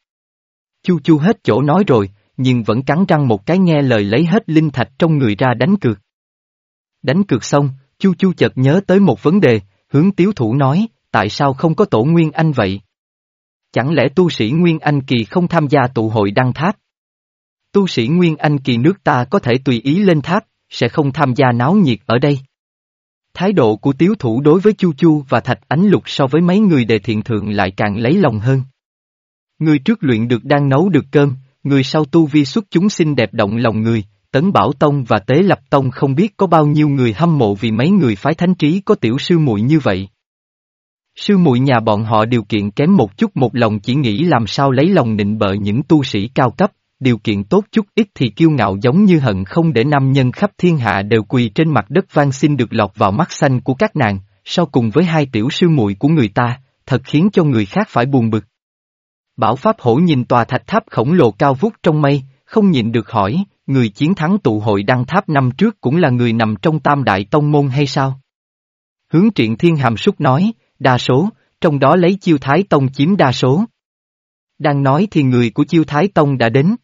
[SPEAKER 1] Chu chu hết chỗ nói rồi, nhưng vẫn cắn răng một cái nghe lời lấy hết linh thạch trong người ra đánh cược. Đánh cược xong, chu chu chợt nhớ tới một vấn đề, hướng tiếu thủ nói, tại sao không có tổ Nguyên Anh vậy? Chẳng lẽ tu sĩ Nguyên Anh kỳ không tham gia tụ hội đăng tháp? Tu sĩ Nguyên Anh kỳ nước ta có thể tùy ý lên tháp, sẽ không tham gia náo nhiệt ở đây. Thái độ của tiếu thủ đối với Chu Chu và Thạch Ánh Lục so với mấy người đề thiện thượng lại càng lấy lòng hơn. Người trước luyện được đang nấu được cơm, người sau tu vi xuất chúng xinh đẹp động lòng người, Tấn Bảo Tông và Tế Lập Tông không biết có bao nhiêu người hâm mộ vì mấy người phái thánh trí có tiểu sư muội như vậy. Sư muội nhà bọn họ điều kiện kém một chút một lòng chỉ nghĩ làm sao lấy lòng nịnh bợ những tu sĩ cao cấp, điều kiện tốt chút ít thì kiêu ngạo giống như hận không để nam nhân khắp thiên hạ đều quỳ trên mặt đất van xin được lọt vào mắt xanh của các nàng, sau cùng với hai tiểu sư muội của người ta, thật khiến cho người khác phải buồn bực. Bảo Pháp Hổ nhìn tòa thạch tháp khổng lồ cao vút trong mây, không nhịn được hỏi, người chiến thắng tụ hội đăng tháp năm trước cũng là người nằm trong tam đại tông môn hay sao? Hướng triện thiên hàm súc nói, đa số, trong đó lấy chiêu thái tông chiếm đa số. Đang nói thì người của chiêu thái tông đã đến.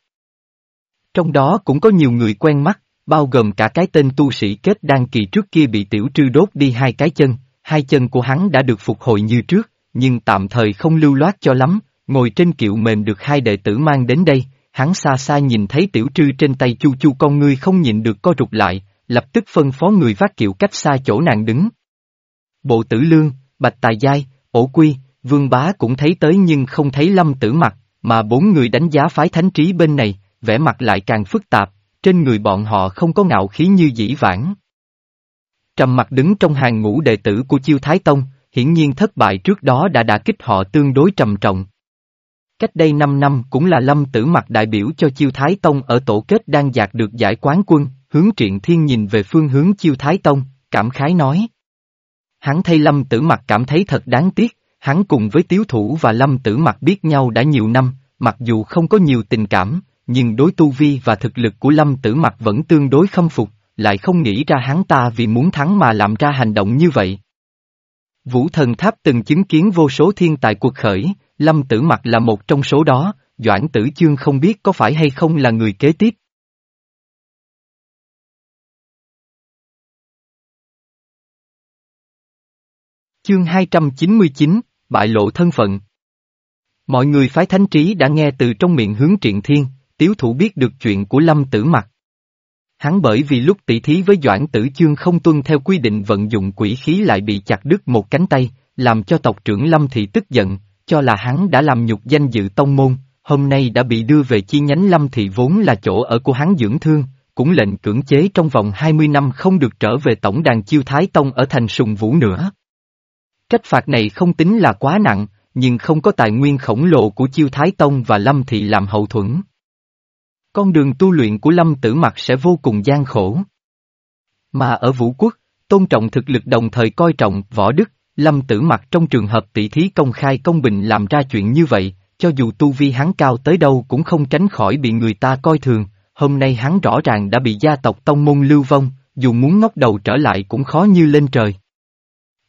[SPEAKER 1] Trong đó cũng có nhiều người quen mắt, bao gồm cả cái tên tu sĩ kết đan kỳ trước kia bị tiểu trư đốt đi hai cái chân, hai chân của hắn đã được phục hồi như trước, nhưng tạm thời không lưu loát cho lắm, ngồi trên kiệu mềm được hai đệ tử mang đến đây, hắn xa xa nhìn thấy tiểu trư trên tay chu chu con ngươi không nhịn được co rụt lại, lập tức phân phó người vác kiệu cách xa chỗ nàng đứng. Bộ tử lương, bạch tài giai, ổ quy, vương bá cũng thấy tới nhưng không thấy lâm tử mặt, mà bốn người đánh giá phái thánh trí bên này, vẻ mặt lại càng phức tạp, trên người bọn họ không có ngạo khí như dĩ vãng. Trầm mặt đứng trong hàng ngũ đệ tử của Chiêu Thái Tông, hiển nhiên thất bại trước đó đã đả kích họ tương đối trầm trọng. Cách đây 5 năm cũng là lâm tử mặt đại biểu cho Chiêu Thái Tông ở tổ kết đang giạt được giải quán quân, hướng triện thiên nhìn về phương hướng Chiêu Thái Tông, cảm khái nói. Hắn thay lâm tử mặt cảm thấy thật đáng tiếc, hắn cùng với tiếu thủ và lâm tử mặt biết nhau đã nhiều năm, mặc dù không có nhiều tình cảm, nhưng đối tu vi và thực lực của lâm tử mặc vẫn tương đối khâm phục, lại không nghĩ ra hắn ta vì muốn thắng mà làm ra hành động như vậy. Vũ thần tháp từng chứng kiến vô số thiên tài cuộc khởi, lâm tử mặc là một trong số đó, Doãn tử chương không biết có phải hay không là người kế tiếp. Chương 299, bại lộ thân phận. Mọi người phái thánh trí đã nghe từ trong miệng hướng triện thiên, tiếu thủ biết được chuyện của lâm tử mặc Hắn bởi vì lúc tỷ thí với Doãn Tử Chương không tuân theo quy định vận dụng quỷ khí lại bị chặt đứt một cánh tay, làm cho tộc trưởng Lâm Thị tức giận, cho là hắn đã làm nhục danh dự tông môn, hôm nay đã bị đưa về chi nhánh Lâm Thị vốn là chỗ ở của hắn dưỡng thương, cũng lệnh cưỡng chế trong vòng 20 năm không được trở về tổng đàn chiêu Thái Tông ở thành Sùng Vũ nữa. Trách phạt này không tính là quá nặng, nhưng không có tài nguyên khổng lồ của chiêu Thái Tông và Lâm Thị làm hậu thuẫn. Con đường tu luyện của Lâm Tử Mặc sẽ vô cùng gian khổ. Mà ở Vũ Quốc, tôn trọng thực lực đồng thời coi trọng võ đức, Lâm Tử Mặc trong trường hợp tỷ thí công khai công bình làm ra chuyện như vậy, cho dù tu vi hắn cao tới đâu cũng không tránh khỏi bị người ta coi thường, hôm nay hắn rõ ràng đã bị gia tộc tông môn lưu vong, dù muốn ngóc đầu trở lại cũng khó như lên trời.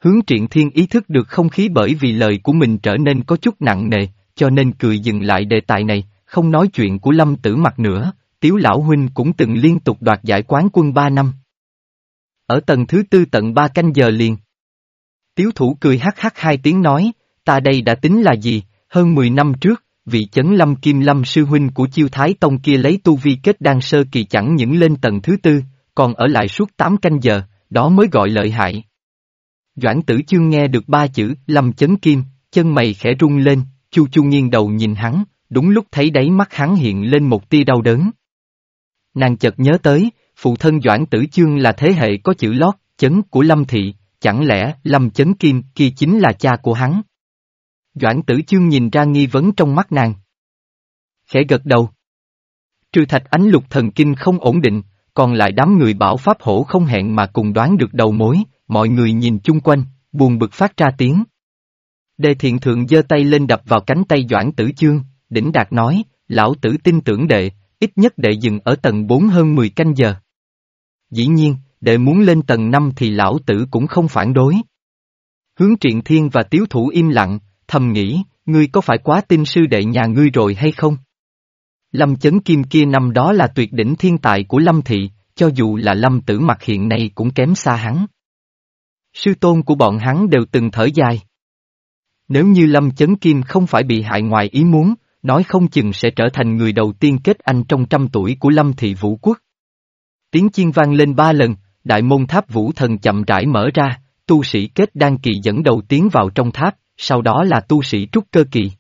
[SPEAKER 1] Hướng triện thiên ý thức được không khí bởi vì lời của mình trở nên có chút nặng nề, cho nên cười dừng lại đề tài này, không nói chuyện của lâm tử mặc nữa, tiếu lão huynh cũng từng liên tục đoạt giải quán quân ba năm. Ở tầng thứ tư tận ba canh giờ liền. Tiếu thủ cười hắc hắc hai tiếng nói, ta đây đã tính là gì, hơn 10 năm trước, vị chấn lâm kim lâm sư huynh của chiêu thái tông kia lấy tu vi kết đan sơ kỳ chẳng những lên tầng thứ tư, còn ở lại suốt 8 canh giờ, đó mới gọi lợi hại. Doãn tử chương nghe được ba chữ lâm chấn kim, chân mày khẽ rung lên, chu chu nghiêng đầu nhìn hắn, đúng lúc thấy đáy mắt hắn hiện lên một tia đau đớn. Nàng chợt nhớ tới, phụ thân Doãn Tử Chương là thế hệ có chữ lót, chấn của Lâm Thị, chẳng lẽ Lâm Chấn Kim kia chính là cha của hắn? Doãn Tử Chương nhìn ra nghi vấn trong mắt nàng. Khẽ gật đầu. Trừ thạch ánh lục thần kinh không ổn định, còn lại đám người bảo pháp hổ không hẹn mà cùng đoán được đầu mối, mọi người nhìn chung quanh, buồn bực phát ra tiếng. Đề thiện thượng giơ tay lên đập vào cánh tay Doãn Tử Chương, đỉnh đạt nói, lão tử tin tưởng đệ, ít nhất đệ dừng ở tầng 4 hơn 10 canh giờ. Dĩ nhiên, đệ muốn lên tầng 5 thì lão tử cũng không phản đối. Hướng triện thiên và tiếu thủ im lặng, thầm nghĩ, ngươi có phải quá tin sư đệ nhà ngươi rồi hay không? Lâm chấn kim kia năm đó là tuyệt đỉnh thiên tài của Lâm Thị, cho dù là Lâm tử mặt hiện nay cũng kém xa hắn. Sư tôn của bọn hắn đều từng thở dài. Nếu như Lâm chấn kim không phải bị hại ngoài ý muốn, nói không chừng sẽ trở thành người đầu tiên kết anh trong trăm tuổi của Lâm Thị Vũ Quốc. Tiếng chiên vang lên ba lần, đại môn tháp vũ thần chậm rãi mở ra, tu sĩ kết đan kỳ dẫn đầu tiến vào trong tháp, sau đó là tu sĩ trúc cơ kỳ.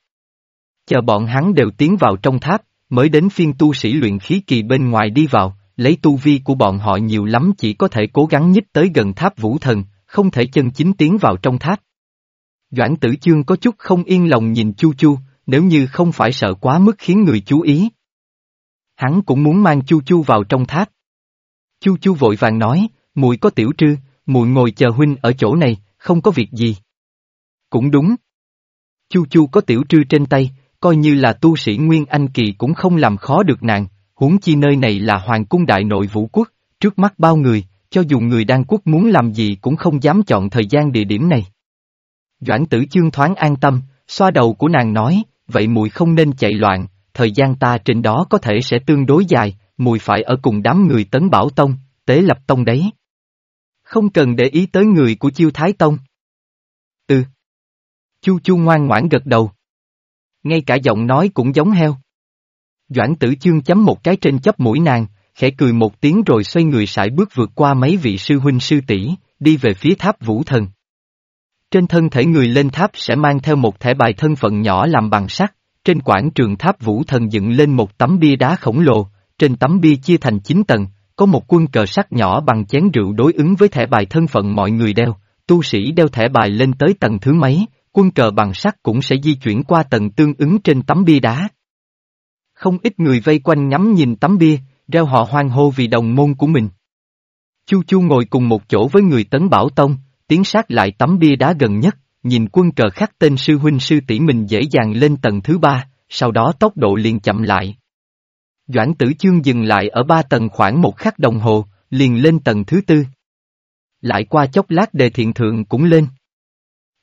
[SPEAKER 1] Chờ bọn hắn đều tiến vào trong tháp, mới đến phiên tu sĩ luyện khí kỳ bên ngoài đi vào, lấy tu vi của bọn họ nhiều lắm chỉ có thể cố gắng nhích tới gần tháp vũ thần, không thể chân chính tiến vào trong tháp. Doãn tử chương có chút không yên lòng nhìn chu chu, nếu như không phải sợ quá mức khiến người chú ý. Hắn cũng muốn mang Chu Chu vào trong tháp. Chu Chu vội vàng nói, mùi có tiểu trư, mùi ngồi chờ huynh ở chỗ này, không có việc gì. Cũng đúng. Chu Chu có tiểu trư trên tay, coi như là tu sĩ Nguyên Anh Kỳ cũng không làm khó được nàng, huống chi nơi này là hoàng cung đại nội vũ quốc, trước mắt bao người, cho dù người đang quốc muốn làm gì cũng không dám chọn thời gian địa điểm này. Doãn tử chương thoáng an tâm, xoa đầu của nàng nói, vậy mùi không nên chạy loạn, thời gian ta trên đó có thể sẽ tương đối dài, mùi phải ở cùng đám người tấn bảo tông, tế lập tông đấy. Không cần để ý tới người của chiêu thái tông. Ừ. Chu chu ngoan ngoãn gật đầu. Ngay cả giọng nói cũng giống heo. Doãn tử chương chấm một cái trên chấp mũi nàng, khẽ cười một tiếng rồi xoay người sải bước vượt qua mấy vị sư huynh sư tỷ, đi về phía tháp vũ thần. Trên thân thể người lên tháp sẽ mang theo một thẻ bài thân phận nhỏ làm bằng sắt, trên quảng trường tháp vũ thần dựng lên một tấm bia đá khổng lồ, trên tấm bia chia thành 9 tầng, có một quân cờ sắt nhỏ bằng chén rượu đối ứng với thẻ bài thân phận mọi người đeo, tu sĩ đeo thẻ bài lên tới tầng thứ mấy, quân cờ bằng sắt cũng sẽ di chuyển qua tầng tương ứng trên tấm bia đá. Không ít người vây quanh ngắm nhìn tấm bia, reo họ hoang hô vì đồng môn của mình. Chu Chu ngồi cùng một chỗ với người tấn bảo tông, tiến sát lại tấm bia đá gần nhất, nhìn quân cờ khắc tên sư huynh sư tỷ mình dễ dàng lên tầng thứ ba, sau đó tốc độ liền chậm lại. Doãn tử chương dừng lại ở ba tầng khoảng một khắc đồng hồ, liền lên tầng thứ tư. Lại qua chốc lát đề thiện thượng cũng lên.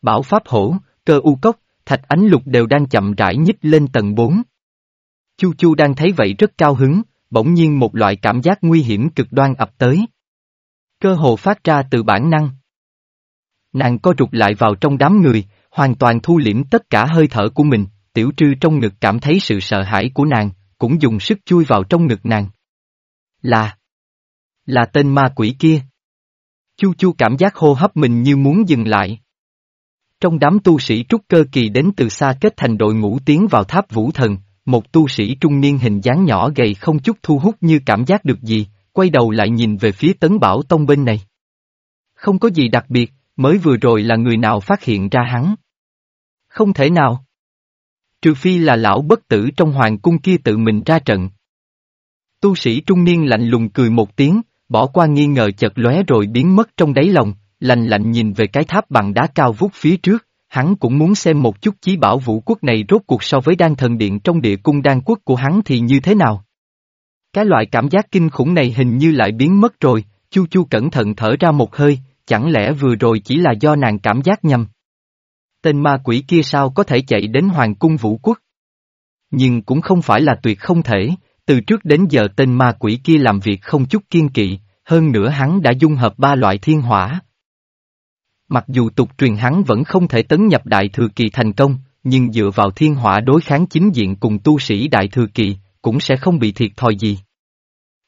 [SPEAKER 1] Bảo Pháp Hổ, cơ u cốc, thạch ánh lục đều đang chậm rãi nhích lên tầng bốn. Chu Chu đang thấy vậy rất cao hứng, bỗng nhiên một loại cảm giác nguy hiểm cực đoan ập tới. Cơ hồ phát ra từ bản năng. Nàng co rụt lại vào trong đám người, hoàn toàn thu liễm tất cả hơi thở của mình, tiểu trư trong ngực cảm thấy sự sợ hãi của nàng, cũng dùng sức chui vào trong ngực nàng. Là... Là tên ma quỷ kia. Chu chu cảm giác hô hấp mình như muốn dừng lại. Trong đám tu sĩ trúc cơ kỳ đến từ xa kết thành đội ngũ tiến vào tháp vũ thần, một tu sĩ trung niên hình dáng nhỏ gầy không chút thu hút như cảm giác được gì, quay đầu lại nhìn về phía tấn bảo tông bên này. Không có gì đặc biệt, mới vừa rồi là người nào phát hiện ra hắn. Không thể nào. Trừ phi là lão bất tử trong hoàng cung kia tự mình ra trận. Tu sĩ trung niên lạnh lùng cười một tiếng, bỏ qua nghi ngờ chợt lóe rồi biến mất trong đáy lòng, lạnh lạnh nhìn về cái tháp bằng đá cao vút phía trước, hắn cũng muốn xem một chút chí bảo vũ quốc này rốt cuộc so với đan thần điện trong địa cung đan quốc của hắn thì như thế nào. Cái loại cảm giác kinh khủng này hình như lại biến mất rồi, chu chu cẩn thận thở ra một hơi, chẳng lẽ vừa rồi chỉ là do nàng cảm giác nhầm. Tên ma quỷ kia sao có thể chạy đến hoàng cung vũ quốc? Nhưng cũng không phải là tuyệt không thể, từ trước đến giờ tên ma quỷ kia làm việc không chút kiên kỵ, hơn nữa hắn đã dung hợp ba loại thiên hỏa, Mặc dù tục truyền hắn vẫn không thể tấn nhập đại thừa kỳ thành công, nhưng dựa vào thiên hỏa đối kháng chính diện cùng tu sĩ đại thừa kỳ, cũng sẽ không bị thiệt thòi gì.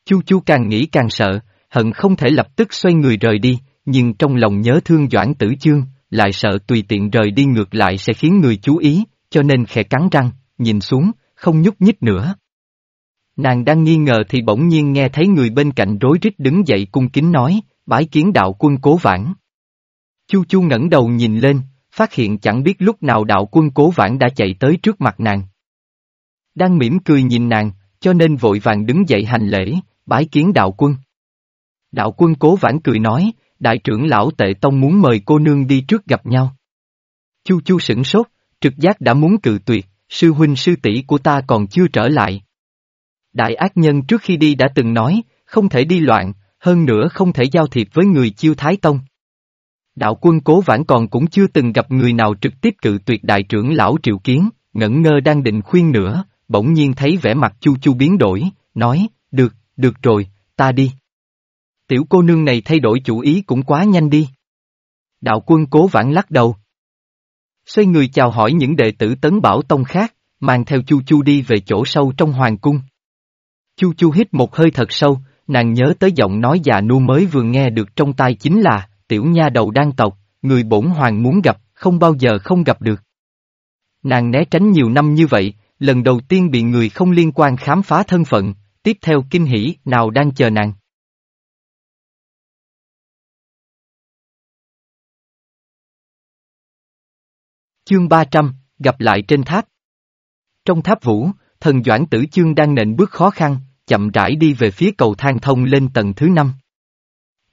[SPEAKER 1] Chu Chu càng nghĩ càng sợ, hận không thể lập tức xoay người rời đi, nhưng trong lòng nhớ thương Doãn Tử Chương, lại sợ tùy tiện rời đi ngược lại sẽ khiến người chú ý, cho nên khẽ cắn răng, nhìn xuống, không nhúc nhích nữa. Nàng đang nghi ngờ thì bỗng nhiên nghe thấy người bên cạnh rối rít đứng dậy cung kính nói, bái kiến đạo quân cố vãn. Chu Chu ngẩng đầu nhìn lên, phát hiện chẳng biết lúc nào đạo quân cố vãn đã chạy tới trước mặt nàng. Đang mỉm cười nhìn nàng, cho nên vội vàng đứng dậy hành lễ, bái kiến đạo quân. Đạo quân cố vãn cười nói, đại trưởng lão tệ tông muốn mời cô nương đi trước gặp nhau. Chu Chu sửng sốt, trực giác đã muốn cự tuyệt, sư huynh sư tỷ của ta còn chưa trở lại. Đại ác nhân trước khi đi đã từng nói, không thể đi loạn, hơn nữa không thể giao thiệp với người chiêu thái tông. Đạo quân cố vãn còn cũng chưa từng gặp người nào trực tiếp cự tuyệt đại trưởng lão triệu kiến, ngẩn ngơ đang định khuyên nữa, bỗng nhiên thấy vẻ mặt chu chu biến đổi, nói, được, được rồi, ta đi. Tiểu cô nương này thay đổi chủ ý cũng quá nhanh đi. Đạo quân cố vãn lắc đầu. Xoay người chào hỏi những đệ tử tấn bảo tông khác, mang theo chu chu đi về chỗ sâu trong hoàng cung. Chu chu hít một hơi thật sâu, nàng nhớ tới giọng nói già nu mới vừa nghe được trong tai chính là, tiểu nha đầu đang tộc, người bổn hoàng muốn gặp, không bao giờ không gặp được. Nàng né tránh nhiều năm như vậy, lần đầu tiên bị người không liên quan khám phá thân phận, tiếp theo kinh hỉ nào đang chờ nàng. Chương 300, gặp lại trên tháp. Trong tháp vũ, thần Doãn Tử Chương đang nện bước khó khăn, chậm rãi đi về phía cầu thang thông lên tầng thứ năm.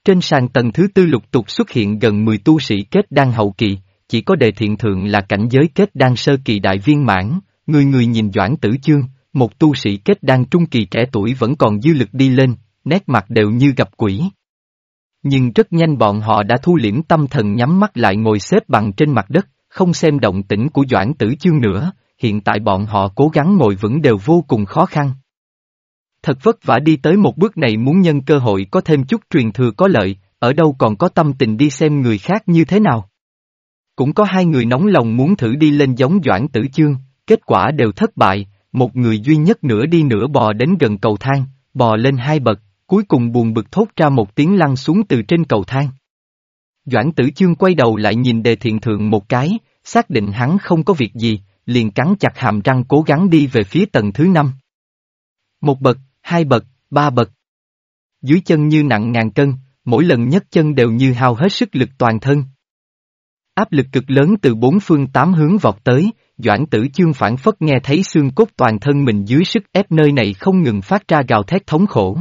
[SPEAKER 1] Trên sàn tầng thứ tư lục tục xuất hiện gần 10 tu sĩ kết đan hậu kỳ, chỉ có đề thiện thượng là cảnh giới kết đan sơ kỳ đại viên mãn, người người nhìn Doãn Tử Chương, một tu sĩ kết đan trung kỳ trẻ tuổi vẫn còn dư lực đi lên, nét mặt đều như gặp quỷ. Nhưng rất nhanh bọn họ đã thu liễm tâm thần nhắm mắt lại ngồi xếp bằng trên mặt đất, không xem động tĩnh của Doãn Tử Chương nữa, hiện tại bọn họ cố gắng ngồi vững đều vô cùng khó khăn. Thật vất vả đi tới một bước này muốn nhân cơ hội có thêm chút truyền thừa có lợi, ở đâu còn có tâm tình đi xem người khác như thế nào. Cũng có hai người nóng lòng muốn thử đi lên giống Doãn Tử Chương, kết quả đều thất bại, một người duy nhất nửa đi nửa bò đến gần cầu thang, bò lên hai bậc, cuối cùng buồn bực thốt ra một tiếng lăn xuống từ trên cầu thang. Doãn Tử Chương quay đầu lại nhìn đề thiện thượng một cái, xác định hắn không có việc gì, liền cắn chặt hàm răng cố gắng đi về phía tầng thứ năm. Một bậc, hai bậc, ba bậc. Dưới chân như nặng ngàn cân, mỗi lần nhấc chân đều như hao hết sức lực toàn thân. Áp lực cực lớn từ bốn phương tám hướng vọt tới, Doãn tử chương phản phất nghe thấy xương cốt toàn thân mình dưới sức ép nơi này không ngừng phát ra gào thét thống khổ.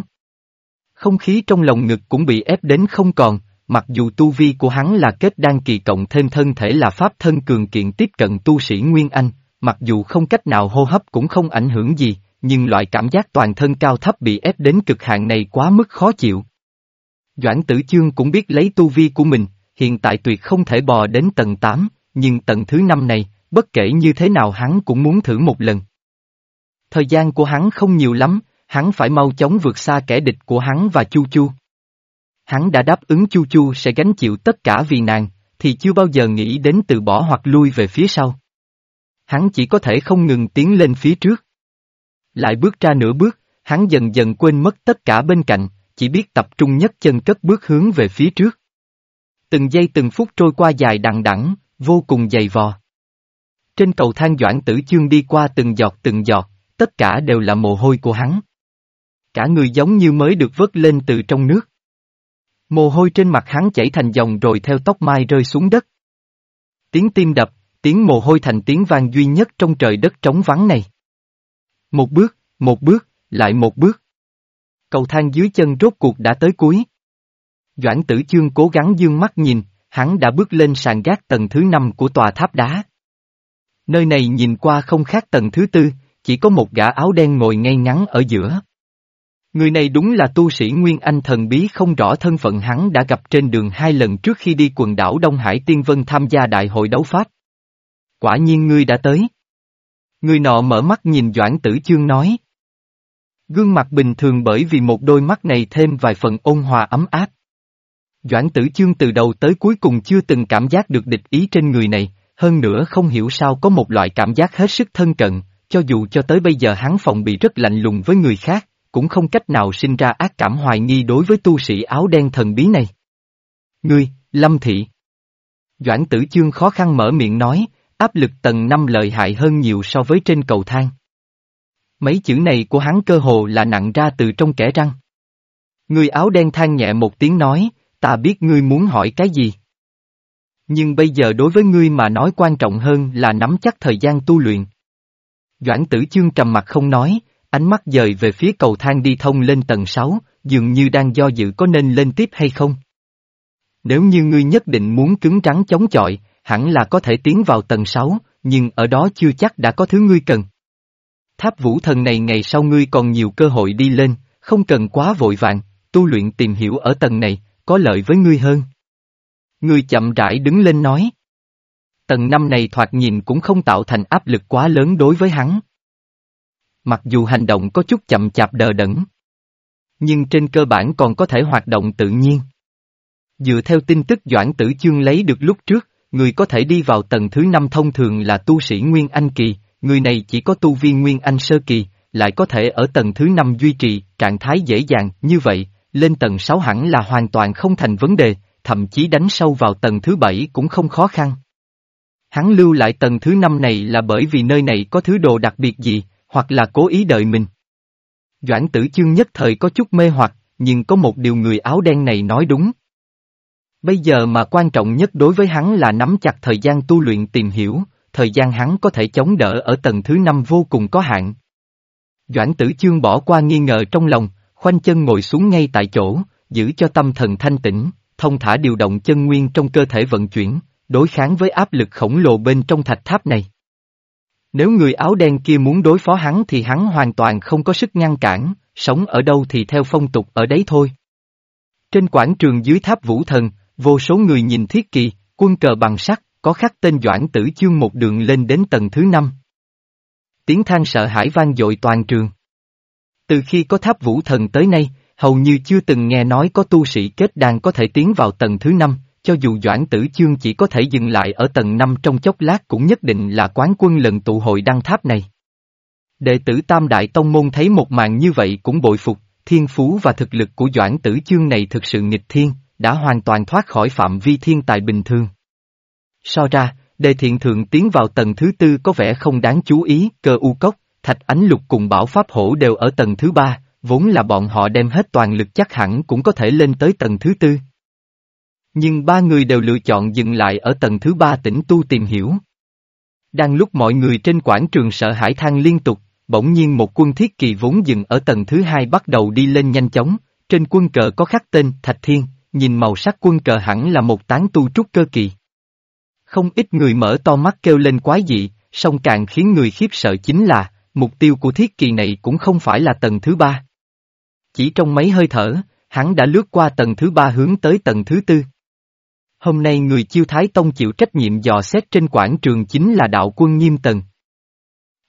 [SPEAKER 1] Không khí trong lòng ngực cũng bị ép đến không còn, mặc dù tu vi của hắn là kết đan kỳ cộng thêm thân thể là pháp thân cường kiện tiếp cận tu sĩ Nguyên Anh, mặc dù không cách nào hô hấp cũng không ảnh hưởng gì, nhưng loại cảm giác toàn thân cao thấp bị ép đến cực hạn này quá mức khó chịu. Doãn tử chương cũng biết lấy tu vi của mình, hiện tại tuyệt không thể bò đến tầng 8, nhưng tầng thứ 5 này, bất kể như thế nào hắn cũng muốn thử một lần. Thời gian của hắn không nhiều lắm, hắn phải mau chóng vượt xa kẻ địch của hắn và Chu Chu. Hắn đã đáp ứng Chu Chu sẽ gánh chịu tất cả vì nàng, thì chưa bao giờ nghĩ đến từ bỏ hoặc lui về phía sau. Hắn chỉ có thể không ngừng tiến lên phía trước. Lại bước ra nửa bước, hắn dần dần quên mất tất cả bên cạnh, chỉ biết tập trung nhất chân cất bước hướng về phía trước. Từng giây từng phút trôi qua dài đằng đẵng, vô cùng dày vò. Trên cầu thang Doãn Tử Chương đi qua từng giọt từng giọt, tất cả đều là mồ hôi của hắn. Cả người giống như mới được vớt lên từ trong nước. Mồ hôi trên mặt hắn chảy thành dòng rồi theo tóc mai rơi xuống đất. Tiếng tim đập, tiếng mồ hôi thành tiếng vang duy nhất trong trời đất trống vắng này. Một bước, một bước, lại một bước. Cầu thang dưới chân rốt cuộc đã tới cuối. Doãn tử chương cố gắng dương mắt nhìn, hắn đã bước lên sàn gác tầng thứ năm của tòa tháp đá. Nơi này nhìn qua không khác tầng thứ tư, chỉ có một gã áo đen ngồi ngay ngắn ở giữa. Người này đúng là tu sĩ Nguyên Anh thần bí không rõ thân phận hắn đã gặp trên đường hai lần trước khi đi quần đảo Đông Hải Tiên Vân tham gia đại hội đấu pháp. Quả nhiên ngươi đã tới. Người nọ mở mắt nhìn Doãn Tử Chương nói. Gương mặt bình thường bởi vì một đôi mắt này thêm vài phần ôn hòa ấm áp. Doãn Tử Chương từ đầu tới cuối cùng chưa từng cảm giác được địch ý trên người này, hơn nữa không hiểu sao có một loại cảm giác hết sức thân cận, cho dù cho tới bây giờ hắn phòng bị rất lạnh lùng với người khác, cũng không cách nào sinh ra ác cảm hoài nghi đối với tu sĩ áo đen thần bí này. Ngươi, Lâm Thị. Doãn tử chương khó khăn mở miệng nói, áp lực tầng năm lợi hại hơn nhiều so với trên cầu thang. Mấy chữ này của hắn cơ hồ là nặng ra từ trong kẻ răng. Người áo đen than nhẹ một tiếng nói, ta biết ngươi muốn hỏi cái gì. Nhưng bây giờ đối với ngươi mà nói quan trọng hơn là nắm chắc thời gian tu luyện. Doãn tử chương trầm mặt không nói, ánh mắt dời về phía cầu thang đi thông lên tầng 6, dường như đang do dự có nên lên tiếp hay không. Nếu như ngươi nhất định muốn cứng trắng chống chọi, hẳn là có thể tiến vào tầng 6, nhưng ở đó chưa chắc đã có thứ ngươi cần. Tháp vũ thần này ngày sau ngươi còn nhiều cơ hội đi lên, không cần quá vội vàng, tu luyện tìm hiểu ở tầng này, có lợi với ngươi hơn. Ngươi chậm rãi đứng lên nói. Tầng năm này thoạt nhìn cũng không tạo thành áp lực quá lớn đối với hắn. Mặc dù hành động có chút chậm chạp đờ đẫn. Nhưng trên cơ bản còn có thể hoạt động tự nhiên. Dựa theo tin tức Doãn Tử Chương lấy được lúc trước, người có thể đi vào tầng thứ năm thông thường là tu sĩ Nguyên Anh Kỳ, người này chỉ có tu viên Nguyên Anh Sơ Kỳ, lại có thể ở tầng thứ năm duy trì trạng thái dễ dàng như vậy, lên tầng 6 hẳn là hoàn toàn không thành vấn đề, thậm chí đánh sâu vào tầng thứ 7 cũng không khó khăn. Hắn lưu lại tầng thứ 5 này là bởi vì nơi này có thứ đồ đặc biệt gì, hoặc là cố ý đợi mình. Doãn tử chương nhất thời có chút mê hoặc, nhưng có một điều người áo đen này nói đúng. Bây giờ mà quan trọng nhất đối với hắn là nắm chặt thời gian tu luyện tìm hiểu, thời gian hắn có thể chống đỡ ở tầng thứ năm vô cùng có hạn. Doãn tử chương bỏ qua nghi ngờ trong lòng, khoanh chân ngồi xuống ngay tại chỗ, giữ cho tâm thần thanh tĩnh, thông thả điều động chân nguyên trong cơ thể vận chuyển, đối kháng với áp lực khổng lồ bên trong thạch tháp này. Nếu người áo đen kia muốn đối phó hắn thì hắn hoàn toàn không có sức ngăn cản, sống ở đâu thì theo phong tục ở đấy thôi. Trên quảng trường dưới tháp vũ thần, vô số người nhìn thiết kỳ, quân cờ bằng sắt, có khắc tên Doãn Tử Chương một đường lên đến tầng thứ năm. Tiếng than sợ hãi vang dội toàn trường. Từ khi có tháp vũ thần tới nay, hầu như chưa từng nghe nói có tu sĩ kết đan có thể tiến vào tầng thứ năm, cho dù Doãn Tử Chương chỉ có thể dừng lại ở tầng năm trong chốc lát cũng nhất định là quán quân lần tụ hội đăng tháp này. Đệ tử Tam Đại Tông Môn thấy một màn như vậy cũng bội phục, thiên phú và thực lực của Doãn Tử Chương này thực sự nghịch thiên, đã hoàn toàn thoát khỏi phạm vi thiên tài bình thường. So ra, đề thiện thượng tiến vào tầng thứ tư có vẻ không đáng chú ý, cơ u cốc, thạch ánh lục cùng bảo pháp hổ đều ở tầng thứ ba, vốn là bọn họ đem hết toàn lực chắc hẳn cũng có thể lên tới tầng thứ tư. Nhưng ba người đều lựa chọn dừng lại ở tầng thứ ba tỉnh tu tìm hiểu. Đang lúc mọi người trên quảng trường sợ hãi thang liên tục, bỗng nhiên một quân thiết kỳ vốn dừng ở tầng thứ hai bắt đầu đi lên nhanh chóng, trên quân cờ có khắc tên Thạch Thiên, nhìn màu sắc quân cờ hẳn là một tán tu trúc cơ kỳ. Không ít người mở to mắt kêu lên quái dị, song càng khiến người khiếp sợ chính là, mục tiêu của thiết kỳ này cũng không phải là tầng thứ ba. Chỉ trong mấy hơi thở, hắn đã lướt qua tầng thứ ba hướng tới tầng thứ tư. Hôm nay người chiêu thái tông chịu trách nhiệm dò xét trên quảng trường chính là đạo quân nghiêm tần.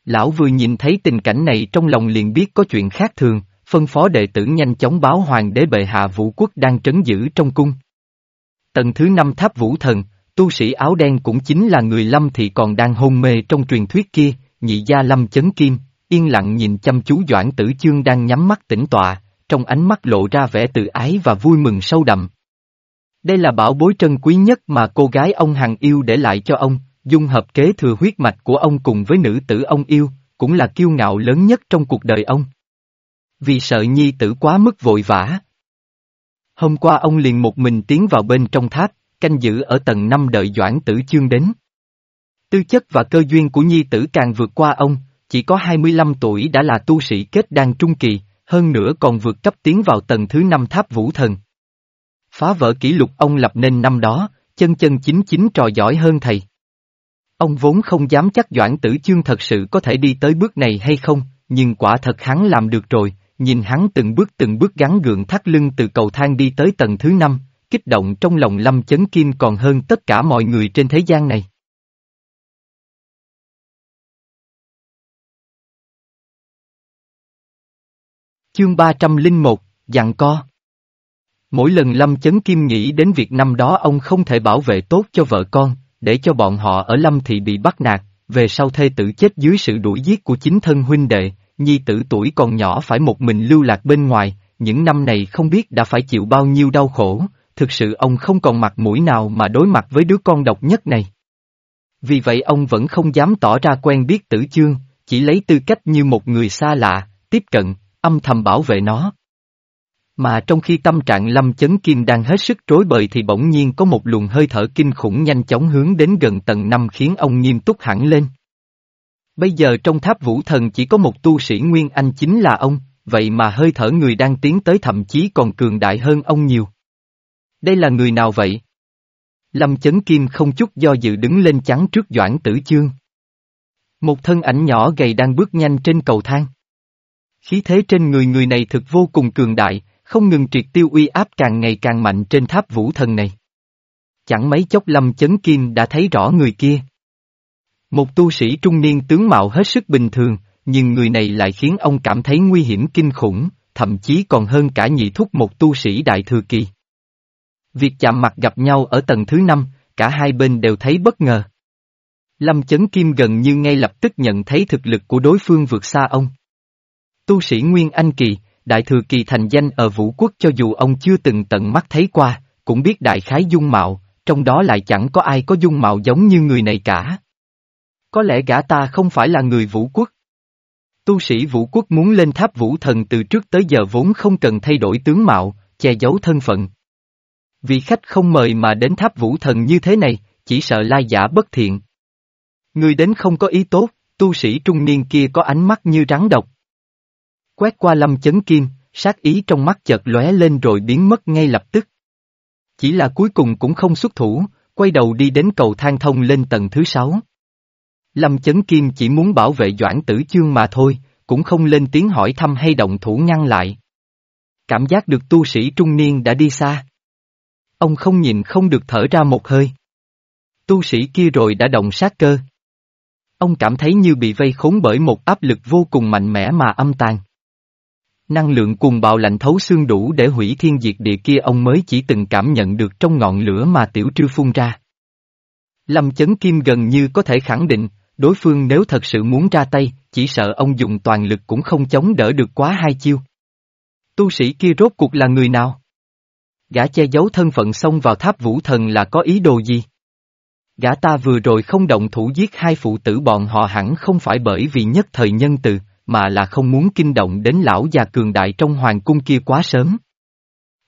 [SPEAKER 1] Lão vừa nhìn thấy tình cảnh này trong lòng liền biết có chuyện khác thường, phân phó đệ tử nhanh chóng báo hoàng đế bệ hạ vũ quốc đang trấn giữ trong cung. Tầng thứ năm tháp vũ thần, tu sĩ áo đen cũng chính là người lâm thị còn đang hôn mê trong truyền thuyết kia, nhị gia lâm chấn kim, yên lặng nhìn chăm chú Doãn Tử Chương đang nhắm mắt tĩnh tọa, trong ánh mắt lộ ra vẻ tự ái và vui mừng sâu đậm. Đây là bảo bối trân quý nhất mà cô gái ông hằng yêu để lại cho ông, dung hợp kế thừa huyết mạch của ông cùng với nữ tử ông yêu, cũng là kiêu ngạo lớn nhất trong cuộc đời ông. Vì sợ nhi tử quá mức vội vã. Hôm qua ông liền một mình tiến vào bên trong tháp, canh giữ ở tầng năm đợi Doãn Tử Chương đến. Tư chất và cơ duyên của nhi tử càng vượt qua ông, chỉ có 25 tuổi đã là tu sĩ kết đan trung kỳ, hơn nữa còn vượt cấp tiến vào tầng thứ năm tháp vũ thần. Phá vỡ kỷ lục ông lập nên năm đó, chân chân chính chính trò giỏi hơn thầy. Ông vốn không dám chắc Doãn Tử Chương thật sự có thể đi tới bước này hay không, nhưng quả thật hắn làm được rồi, nhìn hắn từng bước từng bước gắn gượng thắt lưng từ cầu thang đi tới tầng thứ năm, kích động trong lòng Lâm Chấn Kim còn hơn tất cả mọi người trên thế gian này. Chương 301, Dặn co Mỗi lần Lâm Chấn Kim nghĩ đến việc năm đó ông không thể bảo vệ tốt cho vợ con, để cho bọn họ ở Lâm Thị bị bắt nạt, về sau thê tử chết dưới sự đuổi giết của chính thân huynh đệ, nhi tử tuổi còn nhỏ phải một mình lưu lạc bên ngoài, những năm này không biết đã phải chịu bao nhiêu đau khổ, thực sự ông không còn mặt mũi nào mà đối mặt với đứa con độc nhất này. Vì vậy ông vẫn không dám tỏ ra quen biết tử chương, chỉ lấy tư cách như một người xa lạ, tiếp cận, âm thầm bảo vệ nó. Mà trong khi tâm trạng Lâm Chấn Kim đang hết sức rối bời thì bỗng nhiên có một luồng hơi thở kinh khủng nhanh chóng hướng đến gần tầng năm khiến ông nghiêm túc hẳn lên. Bây giờ trong tháp vũ thần chỉ có một tu sĩ Nguyên Anh chính là ông, vậy mà hơi thở người đang tiến tới thậm chí còn cường đại hơn ông nhiều. Đây là người nào vậy? Lâm Chấn Kim không chút do dự đứng lên chắn trước Doãn Tử Chương. Một thân ảnh nhỏ gầy đang bước nhanh trên cầu thang. Khí thế trên người người này thực vô cùng cường đại, không ngừng triệt tiêu uy áp càng ngày càng mạnh trên tháp vũ thần này. Chẳng mấy chốc Lâm Chấn Kim đã thấy rõ người kia. Một tu sĩ trung niên tướng mạo hết sức bình thường, nhưng người này lại khiến ông cảm thấy nguy hiểm kinh khủng, thậm chí còn hơn cả nhị thúc một tu sĩ đại thừa kỳ. Việc chạm mặt gặp nhau ở tầng thứ năm, cả hai bên đều thấy bất ngờ. Lâm Chấn Kim gần như ngay lập tức nhận thấy thực lực của đối phương vượt xa ông. Tu sĩ Nguyên Anh Kỳ, Đại Thừa Kỳ thành danh ở Vũ Quốc cho dù ông chưa từng tận mắt thấy qua, cũng biết đại khái dung mạo, trong đó lại chẳng có ai có dung mạo giống như người này cả. Có lẽ gã ta không phải là người Vũ Quốc. Tu sĩ Vũ Quốc muốn lên tháp Vũ Thần từ trước tới giờ vốn không cần thay đổi tướng mạo, che giấu thân phận. Vì khách không mời mà đến tháp Vũ Thần như thế này, chỉ sợ lai giả bất thiện. Người đến không có ý tốt, tu sĩ trung niên kia có ánh mắt như rắn độc. Quét qua lâm chấn kim, sát ý trong mắt chợt lóe lên rồi biến mất ngay lập tức. Chỉ là cuối cùng cũng không xuất thủ, quay đầu đi đến cầu thang thông lên tầng thứ sáu. Lâm chấn kim chỉ muốn bảo vệ Doãn Tử Chương mà thôi, cũng không lên tiếng hỏi thăm hay động thủ ngăn lại. Cảm giác được tu sĩ trung niên đã đi xa. Ông không nhìn không được thở ra một hơi. Tu sĩ kia rồi đã động sát cơ. Ông cảm thấy như bị vây khốn bởi một áp lực vô cùng mạnh mẽ mà âm tàn. Năng lượng cùng bạo lạnh thấu xương đủ để hủy thiên diệt địa kia ông mới chỉ từng cảm nhận được trong ngọn lửa mà tiểu trư phun ra. Lâm chấn kim gần như có thể khẳng định, đối phương nếu thật sự muốn ra tay, chỉ sợ ông dùng toàn lực cũng không chống đỡ được quá hai chiêu. Tu sĩ kia rốt cuộc là người nào? Gã che giấu thân phận xông vào tháp vũ thần là có ý đồ gì? Gã ta vừa rồi không động thủ giết hai phụ tử bọn họ hẳn không phải bởi vì nhất thời nhân từ, mà là không muốn kinh động đến lão già cường đại trong hoàng cung kia quá sớm.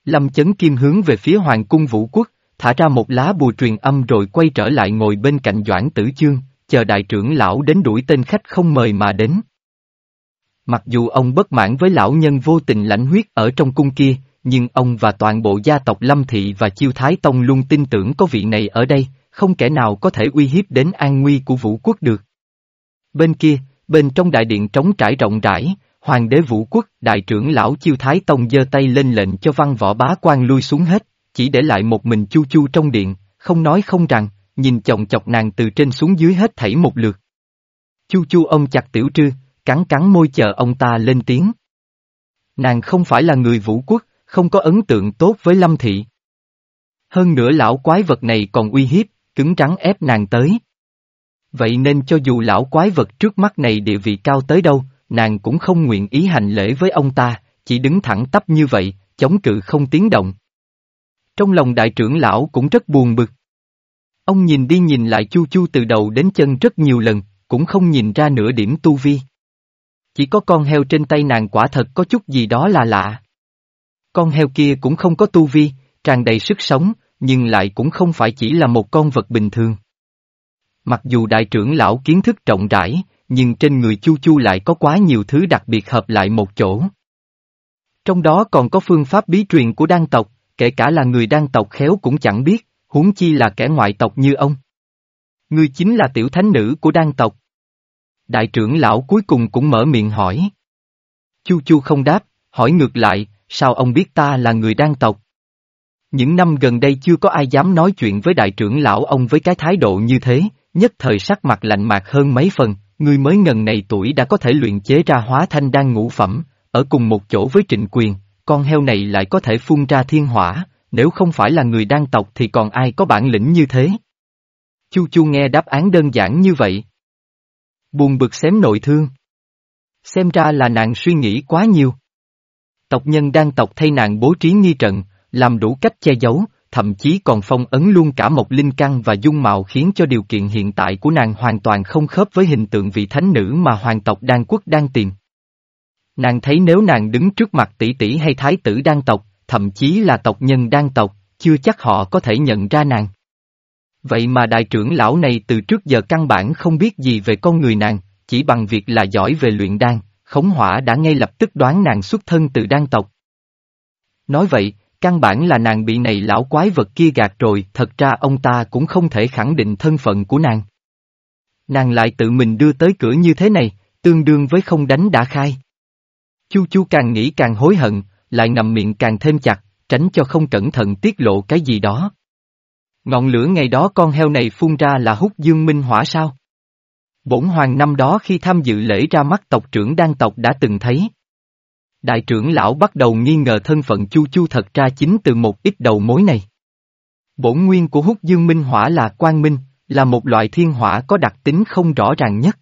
[SPEAKER 1] Lâm chấn kim hướng về phía hoàng cung vũ quốc, thả ra một lá bùa truyền âm rồi quay trở lại ngồi bên cạnh Doãn Tử Chương, chờ đại trưởng lão đến đuổi tên khách không mời mà đến. Mặc dù ông bất mãn với lão nhân vô tình lãnh huyết ở trong cung kia, nhưng ông và toàn bộ gia tộc Lâm Thị và Chiêu Thái Tông luôn tin tưởng có vị này ở đây, không kẻ nào có thể uy hiếp đến an nguy của vũ quốc được. Bên kia, bên trong đại điện trống trải rộng rãi, hoàng đế vũ quốc, đại trưởng lão Chiêu Thái Tông giơ tay lên lệnh cho văn võ bá quan lui xuống hết, chỉ để lại một mình Chu Chu trong điện, không nói không rằng, nhìn chồng chọc nàng từ trên xuống dưới hết thảy một lượt. Chu Chu ông chặt tiểu trư, cắn cắn môi chờ ông ta lên tiếng. Nàng không phải là người vũ quốc, không có ấn tượng tốt với Lâm Thị. Hơn nữa lão quái vật này còn uy hiếp, cứng rắn ép nàng tới. Vậy nên cho dù lão quái vật trước mắt này địa vị cao tới đâu, nàng cũng không nguyện ý hành lễ với ông ta, chỉ đứng thẳng tắp như vậy, chống cự không tiếng động. Trong lòng đại trưởng lão cũng rất buồn bực. Ông nhìn đi nhìn lại chu chu từ đầu đến chân rất nhiều lần, cũng không nhìn ra nửa điểm tu vi. Chỉ có con heo trên tay nàng quả thật có chút gì đó là lạ. Con heo kia cũng không có tu vi, tràn đầy sức sống, nhưng lại cũng không phải chỉ là một con vật bình thường. Mặc dù đại trưởng lão kiến thức rộng rãi, nhưng trên người Chu Chu lại có quá nhiều thứ đặc biệt hợp lại một chỗ. Trong đó còn có phương pháp bí truyền của đan tộc, kể cả là người đan tộc khéo cũng chẳng biết, huống chi là kẻ ngoại tộc như ông. Ngươi chính là tiểu thánh nữ của đan tộc. Đại trưởng lão cuối cùng cũng mở miệng hỏi. Chu Chu không đáp, hỏi ngược lại, sao ông biết ta là người đan tộc? Những năm gần đây chưa có ai dám nói chuyện với đại trưởng lão ông với cái thái độ như thế, nhất thời sắc mặt lạnh mạc hơn mấy phần, người mới ngần này tuổi đã có thể luyện chế ra hóa thanh đan ngũ phẩm, ở cùng một chỗ với trịnh quyền, con heo này lại có thể phun ra thiên hỏa, nếu không phải là người đan tộc thì còn ai có bản lĩnh như thế. Chu Chu nghe đáp án đơn giản như vậy. Buồn bực xém nội thương. Xem ra là nàng suy nghĩ quá nhiều. Tộc nhân đan tộc thay nàng bố trí nghi trận, làm đủ cách che giấu, thậm chí còn phong ấn luôn cả một linh căn và dung mạo khiến cho điều kiện hiện tại của nàng hoàn toàn không khớp với hình tượng vị thánh nữ mà hoàng tộc đan quốc đang tìm. Nàng thấy nếu nàng đứng trước mặt tỷ tỷ hay thái tử đan tộc, thậm chí là tộc nhân đan tộc, chưa chắc họ có thể nhận ra nàng. Vậy mà đại trưởng lão này từ trước giờ căn bản không biết gì về con người nàng, chỉ bằng việc là giỏi về luyện đan, khống hỏa đã ngay lập tức đoán nàng xuất thân từ đan tộc. Nói vậy, căn bản là nàng bị này lão quái vật kia gạt rồi, thật ra ông ta cũng không thể khẳng định thân phận của nàng. Nàng lại tự mình đưa tới cửa như thế này, tương đương với không đánh đã khai. Chu Chu càng nghĩ càng hối hận, lại ngậm miệng càng thêm chặt, tránh cho không cẩn thận tiết lộ cái gì đó. Ngọn lửa ngày đó con heo này phun ra là hút dương minh hỏa sao? Bổn hoàng năm đó khi tham dự lễ ra mắt tộc trưởng đan tộc đã từng thấy. Đại trưởng lão bắt đầu nghi ngờ thân phận Chu Chu thật ra chính từ một ít đầu mối này. Bổn nguyên của hút dương minh hỏa là quang minh, là một loại thiên hỏa có đặc tính không rõ ràng nhất.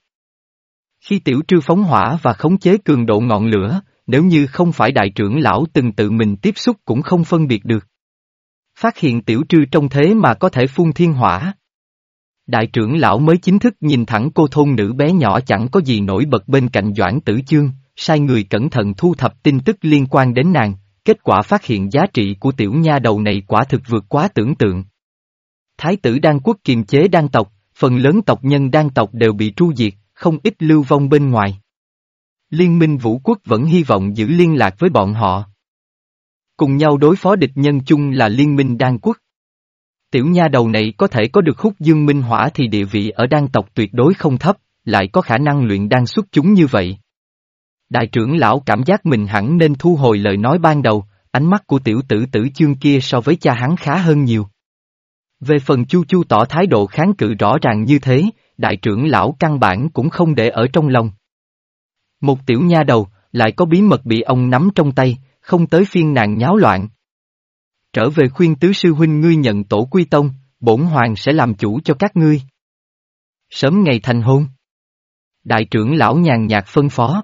[SPEAKER 1] Khi tiểu trư phóng hỏa và khống chế cường độ ngọn lửa, nếu như không phải đại trưởng lão từng tự mình tiếp xúc cũng không phân biệt được. Phát hiện tiểu trư trong thế mà có thể phun thiên hỏa. Đại trưởng lão mới chính thức nhìn thẳng cô thôn nữ bé nhỏ chẳng có gì nổi bật bên cạnh Doãn Tử Chương, sai người cẩn thận thu thập tin tức liên quan đến nàng, kết quả phát hiện giá trị của tiểu nha đầu này quả thực vượt quá tưởng tượng. Thái tử đan quốc kiềm chế đan tộc, phần lớn tộc nhân đan tộc đều bị tru diệt, không ít lưu vong bên ngoài. Liên minh vũ quốc vẫn hy vọng giữ liên lạc với bọn họ. Cùng nhau đối phó địch nhân chung là liên minh đan quốc. Tiểu nha đầu này có thể có được hút dương minh hỏa thì địa vị ở đan tộc tuyệt đối không thấp, lại có khả năng luyện đan xuất chúng như vậy. Đại trưởng lão cảm giác mình hẳn nên thu hồi lời nói ban đầu, ánh mắt của tiểu tử tử chương kia so với cha hắn khá hơn nhiều. Về phần chu chu tỏ thái độ kháng cự rõ ràng như thế, đại trưởng lão căn bản cũng không để ở trong lòng. Một tiểu nha đầu, lại có bí mật bị ông nắm trong tay, không tới phiên nàng nháo loạn. Trở về khuyên tứ sư huynh ngươi nhận tổ quy tông, bổn hoàng sẽ làm chủ cho các ngươi. Sớm ngày thành hôn. Đại trưởng lão nhàn nhạt phân phó.